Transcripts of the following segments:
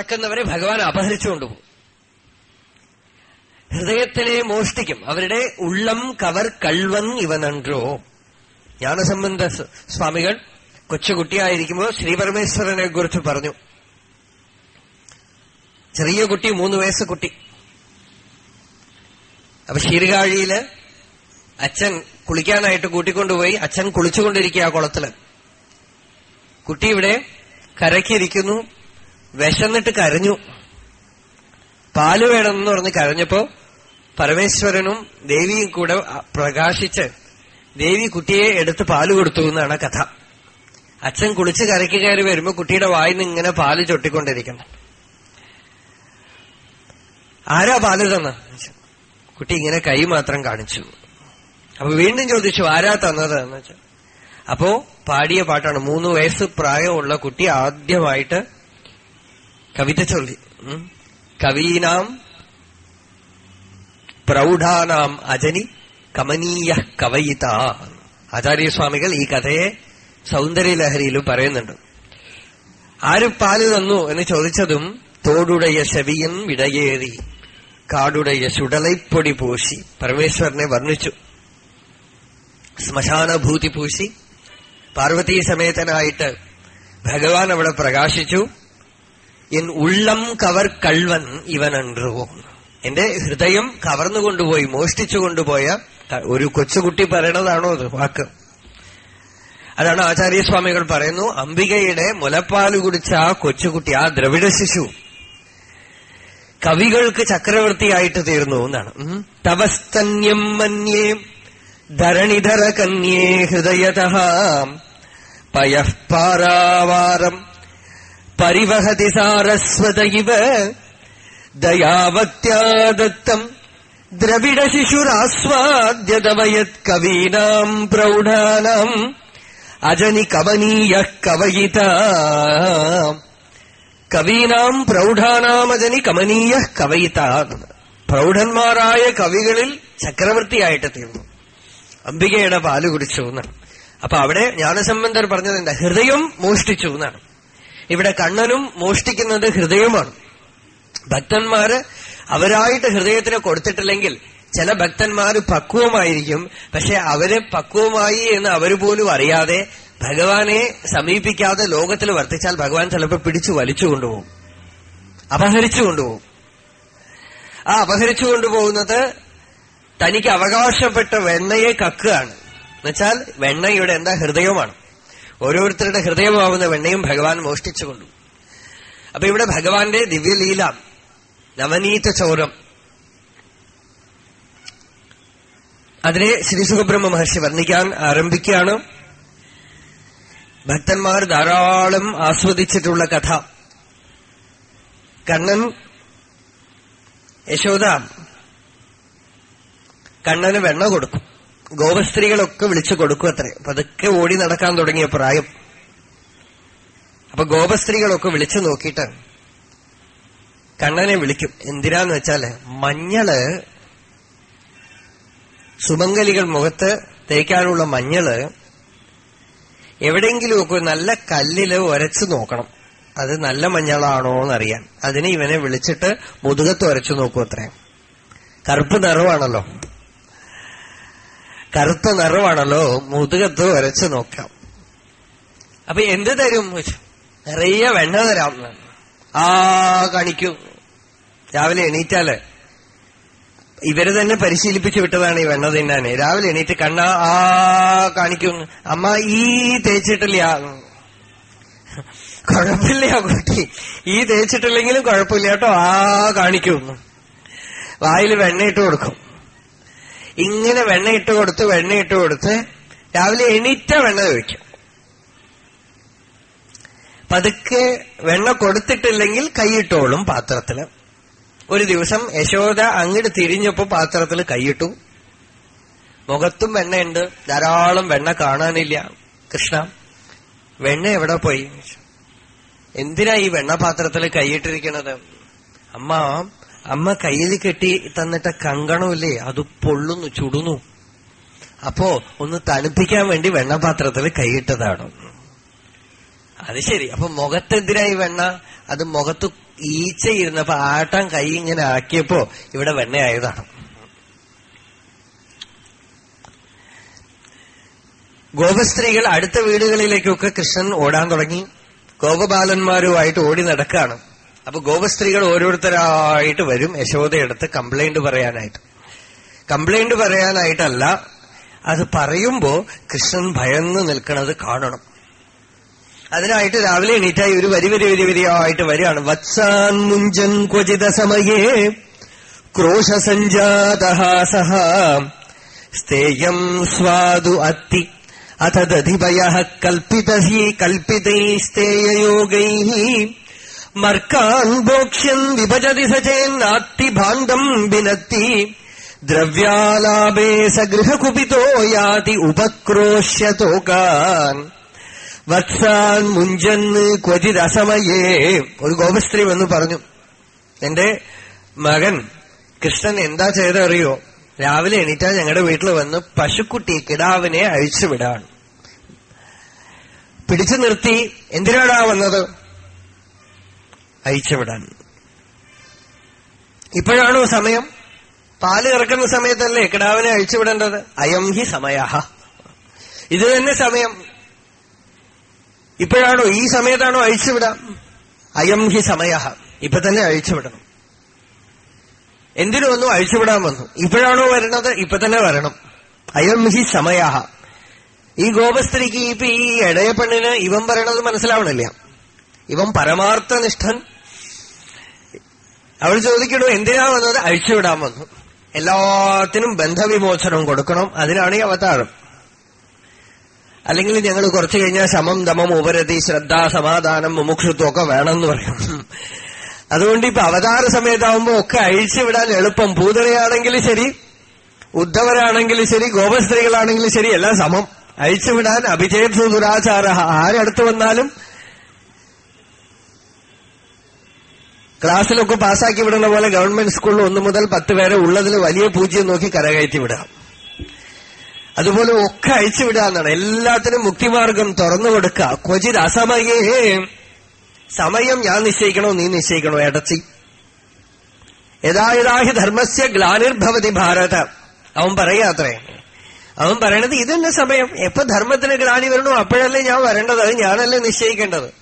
നടക്കുന്നവരെ ഭഗവാൻ അപഹരിച്ചുകൊണ്ടുപോകും ഹൃദയത്തിനെ മോഷ്ടിക്കും. അവരുടെ ഉള്ളം കവർ കൾവൻ ഇവനன்றോ ജ്ഞാനസംബന്ധ സ്വാമികൾ കൊച്ചുകുട്ടിയായിരിക്കുമ്പോൾ ശ്രീപരമേശ്വരനെ കുറിച്ച് പറഞ്ഞു. ചെറിയ കുട്ടി മൂന്ന് വയസ്സ് കുട്ടി. അപ്പൊ ശീർകാഴിയിൽ അച്ഛൻ കുളിക്കാനായിട്ട് കൂട്ടിക്കൊണ്ടുപോയി. അച്ഛൻ കുളിച്ചുകൊണ്ടിരിക്കുക ആ കുളത്തിൽ. കുട്ടി ഇവിടെ കരക്കിരിക്കുന്നു വിശന്നിട്ട് കരഞ്ഞു. പാൽ വേണമെന്ന് പറഞ്ഞ് കരഞ്ഞപ്പോ പരമേശ്വരനും ദേവിയും കൂടെ പ്രകാശിച്ച് ദേവി കുട്ടിയെ എടുത്ത് പാൽ കൊടുത്തു എന്നാണ് കഥ. അച്ഛൻ കുളിച്ച് കരയ്ക്ക് കയറി വരുമ്പോ കുട്ടിയുടെ വായിന്ന് ഇങ്ങനെ പാൽ ചൊട്ടിക്കൊണ്ടിരിക്കുന്നു ആരാ പാൽ തന്ന? കുട്ടി ഇങ്ങനെ കൈ മാത്രം കാണിച്ചു. അപ്പൊ വീണ്ടും ചോദിച്ചു ആരാ തന്നത്? എന്ന് വെച്ചാൽ അപ്പോ പാടിയ പാട്ടാണ് മൂന്ന് വയസ്സ് പ്രായമുള്ള കുട്ടി ആദ്യമായിട്ട് കവിത ചൊല്ലി. കവീനാം പ്രൗഢാനാം അജനി കമനീയ കവയിത. ആചാര്യസ്വാമികൾ ഈ കഥയെ സൗന്ദര്യലഹരിയിലും പറയുന്നുണ്ട്. ആര് പാൽ തന്നു എന്ന് ചോദിച്ചതും തോടുടയ ശവിയൻ വിടയേറി കാടുടയ ചുടലൈപ്പൊടി പൂശി പരമേശ്വരനെ വർണിച്ചു. ശ്മശാനഭൂതി പൂശി പാർവതീ സമേതനായിട്ട് ഭഗവാൻ അവിടെ പ്രകാശിച്ചു. എൻ ഉള്ളം കവർ കൾവൻ ഇവൻ ഇവനன்றോ എന്റെ ഹൃദയം കവർന്നുകൊണ്ടുപോയി മോഷ്ടിച്ചു കൊണ്ടുപോയ ഒരു കൊച്ചുകുട്ടി പറയണതാണോ അത് വാക്ക്? അതാണ് ആചാര്യസ്വാമികൾ പറയുന്നു അംബികയുടെ മുലപ്പാൽ കുടിച്ച ആ കൊച്ചുകുട്ടി ആ ദ്രവിഡ ശിശു കവികൾക്ക് ചക്രവർത്തിയായിട്ട് തീർന്നു എന്നാണ്. തപസ്തന്യം മന്യേ ധരണിധര കന്യേ ഹൃദയത പരിവഹതി സാരസ്വത ഇവ ദയാവത്യാദത്തം ദ്രവിഡ ശിശുരാസ്വാദ്യതമയത് കവീനാം പ്രൗഢാനാം അജനി കവനീയ കവയിത. കവീനാം പ്രൗഢാനാമജനി കമനീയ കവയിത. പ്രൗഢന്മാരായ കവികളിൽ ചക്രവർത്തിയായിട്ട് തീർന്നു. അംബികയുടെ പാൽ കുടിച്ചു എന്നാണ്. അപ്പൊ അവിടെ ജ്ഞാനസംബന്ധർ പറഞ്ഞത് എന്താ? ഹൃദയം മോഷ്ടിച്ചു എന്നാണ്. ഇവിടെ കണ്ണനും മോഷ്ടിക്കുന്നത് ഹൃദയമാണ്. ഭക്തന്മാര് അവരായിട്ട് ഹൃദയത്തിന് കൊടുത്തിട്ടില്ലെങ്കിൽ ചില ഭക്തന്മാർ പക്വമായിരിക്കും. പക്ഷെ അവർ പക്വമായി എന്ന് അവർ പോലും അറിയാതെ ഭഗവാനെ സമീപിക്കാതെ ലോകത്തിൽ വർത്തിച്ചാൽ ഭഗവാൻ ചിലപ്പോൾ പിടിച്ചു വലിച്ചു കൊണ്ടുപോകും. അപഹരിച്ചു കൊണ്ടുപോകും. ആ അപഹരിച്ചു കൊണ്ടുപോകുന്നത് തനിക്ക് അവകാശപ്പെട്ട വെണ്ണയെ കക്കുകയാണ്. എന്നുവെച്ചാൽ വെണ്ണയുടെ എന്താ ഹൃദയമാണ്. ഓരോരുത്തരുടെ ഹൃദയമാവുന്ന വെണ്ണയും ഭഗവാൻ മോഷ്ടിച്ചുകൊണ്ടു. അപ്പൊ ഇവിടെ ഭഗവാന്റെ ദിവ്യലീല നവനീത ചോരം. അതിനെ ശ്രീ സുഖബ്രഹ്മ മഹർഷി വർണിക്കാൻ ആരംഭിക്കുകയാണ്. ഭക്തന്മാർ ധാരാളം ആസ്വദിച്ചിട്ടുള്ള കഥ. കണ്ണൻ യശോദ കണ്ണന് വെണ്ണ കൊടുക്കും. ഗോപസ്ത്രീകളൊക്കെ വിളിച്ചു കൊടുക്കും അത്രേ. പതുക്കെ ഓടി നടക്കാൻ തുടങ്ങിയ പ്രായം. അപ്പൊ ഗോപസ്ത്രീകളൊക്കെ വിളിച്ചു നോക്കിയിട്ട് കണ്ണനെ വിളിക്കും. എന്തിനാന്ന് വെച്ചാൽ മഞ്ഞൾ സുമംഗലികൾ മുഖത്ത് തേക്കാനുള്ള മഞ്ഞൾ എവിടെയെങ്കിലുമൊക്കെ നല്ല കല്ലിൽ ഒരച്ചു നോക്കണം. അത് നല്ല മഞ്ഞളാണോ എന്നറിയാൻ അതിന് ഇവനെ വിളിച്ചിട്ട് മുതുകത്ത് ഉരച്ചു നോക്കൂ അത്രേ. കറുപ്പ് നിറവാണല്ലോ. കറുത്ത നിറവാണല്ലോ മുതുകത്ത് വരച്ച് നോക്കാം. അപ്പൊ എന്ത് തരും? നിറയെ വെണ്ണ തരാം. ആ കാണിക്കൂ. രാവിലെ എണീറ്റാൽ. ഇവർ തന്നെ പരിശീലിപ്പിച്ചു വിട്ടതാണ് ഈ വെണ്ണ തിന്നാന് രാവിലെ എണീറ്റ് കണ്ണ ആ കാണിക്കും. അമ്മ ഈ തേച്ചിട്ടില്ല. കുഴപ്പമില്ല കുട്ടി. ഈ തേച്ചിട്ടില്ലെങ്കിലും കുഴപ്പമില്ല കേട്ടോ. ആ കാണിക്കും. വായിൽ വെണ്ണയിട്ട് കൊടുക്കും. ഇങ്ങനെ വെണ്ണയിട്ട് കൊടുത്ത് വെണ്ണയിട്ട് കൊടുത്ത് രാവിലെ എണീറ്റ വെണ്ണ ചോദിക്കും പതുക്കെ വെണ്ണ കൊടുത്തിട്ടില്ലെങ്കിൽ കൈയിട്ടോളും പാത്രത്തിൽ. ഒരു ദിവസം യശോദ അങ്ങോട്ട് തിരിഞ്ഞപ്പോ പാത്രത്തിൽ കൈയിട്ടു. മുഖത്തും വെണ്ണയുണ്ട്. ധാരാളം വെണ്ണ കാണാനില്ല. കൃഷ്ണ വെണ്ണ എവിടെ പോയി? എന്തിനാ ഈ വെണ്ണ പാത്രത്തിൽ കൈയിട്ടിരിക്കണത് അമ്മ അമ്മ കയ്യിൽ കെട്ടി തന്നിട്ട കങ്കണമില്ലേ അത് പൊള്ളുന്നു ചുടുന്നു. അപ്പോ ഒന്ന് തണുപ്പിക്കാൻ വേണ്ടി വെണ്ണപാത്രത്തിൽ കൈയിട്ടതാണ്. അത് ശരി. അപ്പൊ മുഖത്തെതിരായി വെണ്ണ? അത് മുഖത്ത് ഈച്ച ഇരുന്നപ്പോ ആട്ടം കൈ ഇങ്ങനെ ആക്കിയപ്പോ ഇവിടെ വെണ്ണയായതാണ്. ഗോപസ്ത്രീകൾ അടുത്ത വീടുകളിലേക്കൊക്കെ കൃഷ്ണൻ ഓടാൻ തുടങ്ങി. ഗോപബാലന്മാരുമായിട്ട് ഓടി നടക്കുകയാണ് അപ്പൊ ഗോപസ്ത്രീകൾ ഓരോരുത്തരായിട്ട് വരും. യശോദയെടുത്ത് കംപ്ലൈന്റ് പറയാനായിട്ട്. കംപ്ലൈന്റ് പറയാനായിട്ടല്ല അത് പറയുമ്പോ കൃഷ്ണൻ ഭയന്ന് നിൽക്കുന്നത് കാണണം. അതിനായിട്ട് രാവിലെ എണീറ്റായി ഒരു വരി വരി വരി വരിയായിട്ട് വരികയാണ്. വത്സാൻ മുഞ്ചൻ ക്വചിത സമയേ ക്രോശസഞ്ജാതഹാസഹ സ്ഥേയം സ്വാദു അത്തി അഥ കൽപ്പിതീ കൽപ്പിതൈ മർക്കാൻ ഭോക്ഷ്യൻ വിഭജതി സചേന്നാത്തി ഭാണ്ഡം വിനത്തി. ദ്രവ്യാലാഭേ സഗൃഹകുപിതോ യാതി ഉപക്രോശ്യതോകാൻ വത്സാൻ മുഞ്ചന്ന് ക്വചിതസമയേ ഒരു ഗോപസ്ത്രീ വന്നു പറഞ്ഞു എന്റെ മകൻ കൃഷ്ണൻ എന്താ ചെയ്തറിയോ രാവിലെ എണീറ്റാ ഞങ്ങളുടെ വീട്ടിൽ വന്ന് പശുക്കുട്ടി കിടാവിനെ അഴിച്ചുവിടാണ് പിടിച്ചു നിർത്തി എന്തിനാടാ വന്നത്? അഴിച്ചുവിടാൻ ഇപ്പോഴാണോ സമയം? പാൽ ഇറക്കുന്ന സമയത്തല്ലേ കിടാവിനെ അഴിച്ചുവിടേണ്ടത് അയം ഹി സമയ ഇത് തന്നെ സമയം. ഇപ്പോഴാണോ ഈ സമയത്താണോ അഴിച്ചുവിടാം അയം ഹി സമയ ഇപ്പൊ തന്നെ അഴിച്ചുവിടണം എന്തിനു വന്നു? അഴിച്ചുവിടാൻ വന്നു. ഇപ്പോഴാണോ വരണത്? ഇപ്പൊ തന്നെ വരണം. അയം ഹി സമയ ഈ ഗോപസ്ത്രീക്ക് ഇപ്പൊ ഈ ഇടയപ്പെണ്ണിന് ഇവൻ പറയണത് മനസ്സിലാവണില്ല. ഇവൻ പരമാർത്ഥനിഷ്ഠൻ. അവൾ ചോദിക്കണു എന്തിനാ വന്നത്? അഴിച്ചുവിടാൻ വന്നു. എല്ലാത്തിനും ബന്ധവിമോചനം കൊടുക്കണം. അതിനാണ് ഈ അവതാരം. അല്ലെങ്കിൽ ഞങ്ങൾ കുറച്ചു കഴിഞ്ഞാൽ ശമം ദമം ഉപരതി ശ്രദ്ധ സമാധാനം മുമുക്ഷുത്വം ഒക്കെ വേണമെന്ന് പറയും. അതുകൊണ്ട് ഇപ്പൊ അവതാര സമയത്താവുമ്പോ ഒക്കെ അഴിച്ചുവിടാൻ എളുപ്പം. പൂതറയാണെങ്കിലും ശരി ഉദ്ധവരാണെങ്കിലും ശരി ഗോപസ്ത്രീകളാണെങ്കിലും ശരി എല്ലാം സമം. അഴിച്ചുവിടാൻ അഭിജയ ദുരാചാര ആരടുത്ത് വന്നാലും ക്ലാസ്സിലൊക്കെ പാസ്സാക്കി വിടുന്ന പോലെ ഗവൺമെന്റ് സ്കൂളിൽ ഒന്നു മുതൽ പത്ത് പേരെ ഉള്ളതിൽ വലിയ പൂജ്യം നോക്കി കരകയറ്റി വിടാം അതുപോലെ ഒക്കെ അഴിച്ചുവിടാന്നാണ് എല്ലാത്തിനും മുക്തിമാർഗം തുറന്നു കൊടുക്കുക. ക്വചിത് അസമയേ. സമയം ഞാൻ നിശ്ചയിക്കണോ നീ നിശ്ചയിക്കണോ എടച്ചി യഥായഥാഹി ധർമ്മസ്യ ഗ്ലാനിർഭവതി ഭാരത. അവൻ പറയാത്രേ അവൻ പറയണത് ഇതന്നെ സമയം. എപ്പോ ധർമ്മത്തിന് ഗ്ലാനി വരണോ അപ്പോഴല്ലേ ഞാൻ വരേണ്ടത്. ഞാനല്ലേ നിശ്ചയിക്കേണ്ടത്.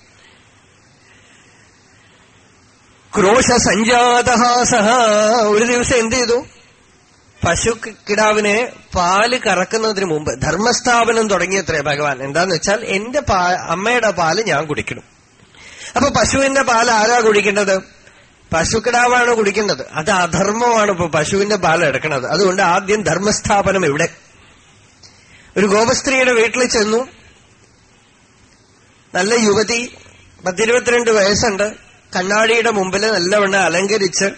ക്രോശ സഹ. ഒരു ദിവസം എന്ത് ചെയ്തു? പശു കിടാവിനെ പാൽ കറക്കുന്നതിന് മുമ്പ് ധർമ്മസ്ഥാപനം തുടങ്ങിയത്രേ ഭഗവാൻ. എന്താന്ന് വെച്ചാൽ എന്റെ അമ്മയുടെ പാൽ ഞാൻ കുടിക്കണം. അപ്പൊ പശുവിന്റെ പാൽ ആരാ കുടിക്കേണ്ടത്? പശുക്കിടാവാണ് കുടിക്കേണ്ടത് അത് അധർമ്മമാണ് ഇപ്പൊ പശുവിന്റെ പാൽ എടുക്കുന്നത്. അതുകൊണ്ട് ആദ്യം ധർമ്മസ്ഥാപനം ഇവിടെ. ഒരു ഗോപസ്ത്രീയുടെ വീട്ടിൽ ചെന്നു. നല്ല യുവതി പത്തിരുപത്തിരണ്ട് വയസ്സുണ്ട്. കണ്ണാടിയുടെ മുമ്പിൽ നല്ലവണ്ണം അലങ്കരിച്ച്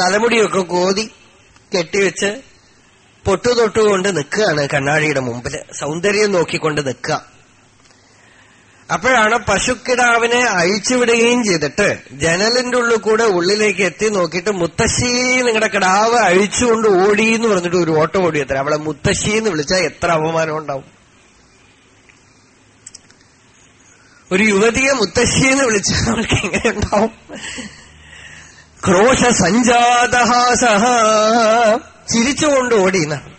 തലമുടിയൊക്കെ കോതി കെട്ടിവെച്ച് പൊട്ടുതൊട്ടുകൊണ്ട് നിൽക്കുകയാണ് കണ്ണാടിയുടെ മുമ്പിൽ. സൗന്ദര്യം നോക്കിക്കൊണ്ട് നിൽക്കുക. അപ്പോഴാണ് പശുക്കിടാവിനെ അഴിച്ചുവിടുകയും ചെയ്തിട്ട് ജനലിന്റെ ഉള്ളിൽ കൂടെ ഉള്ളിലേക്ക് എത്തി നോക്കിയിട്ട് മുത്തശ്ശി നിങ്ങളുടെ കിടാവ് അഴിച്ചുകൊണ്ട് ഓടി എന്ന് പറഞ്ഞിട്ട് ഒരു ഓട്ടം ഓടിയത്ര അവളെ മുത്തശ്ശി എന്ന് വിളിച്ചാൽ എത്ര അപമാനം ഉണ്ടാവും. ഒരു യുവതിയെ മുത്തശ്ശിയെന്ന് വിളിച്ച അവൾക്ക് എങ്ങനെ ഉണ്ടാവും? ക്രോശ സഞ്ജാതഹാസഹ ചിരിച്ചുകൊണ്ട് ഓടി എന്നാണ്.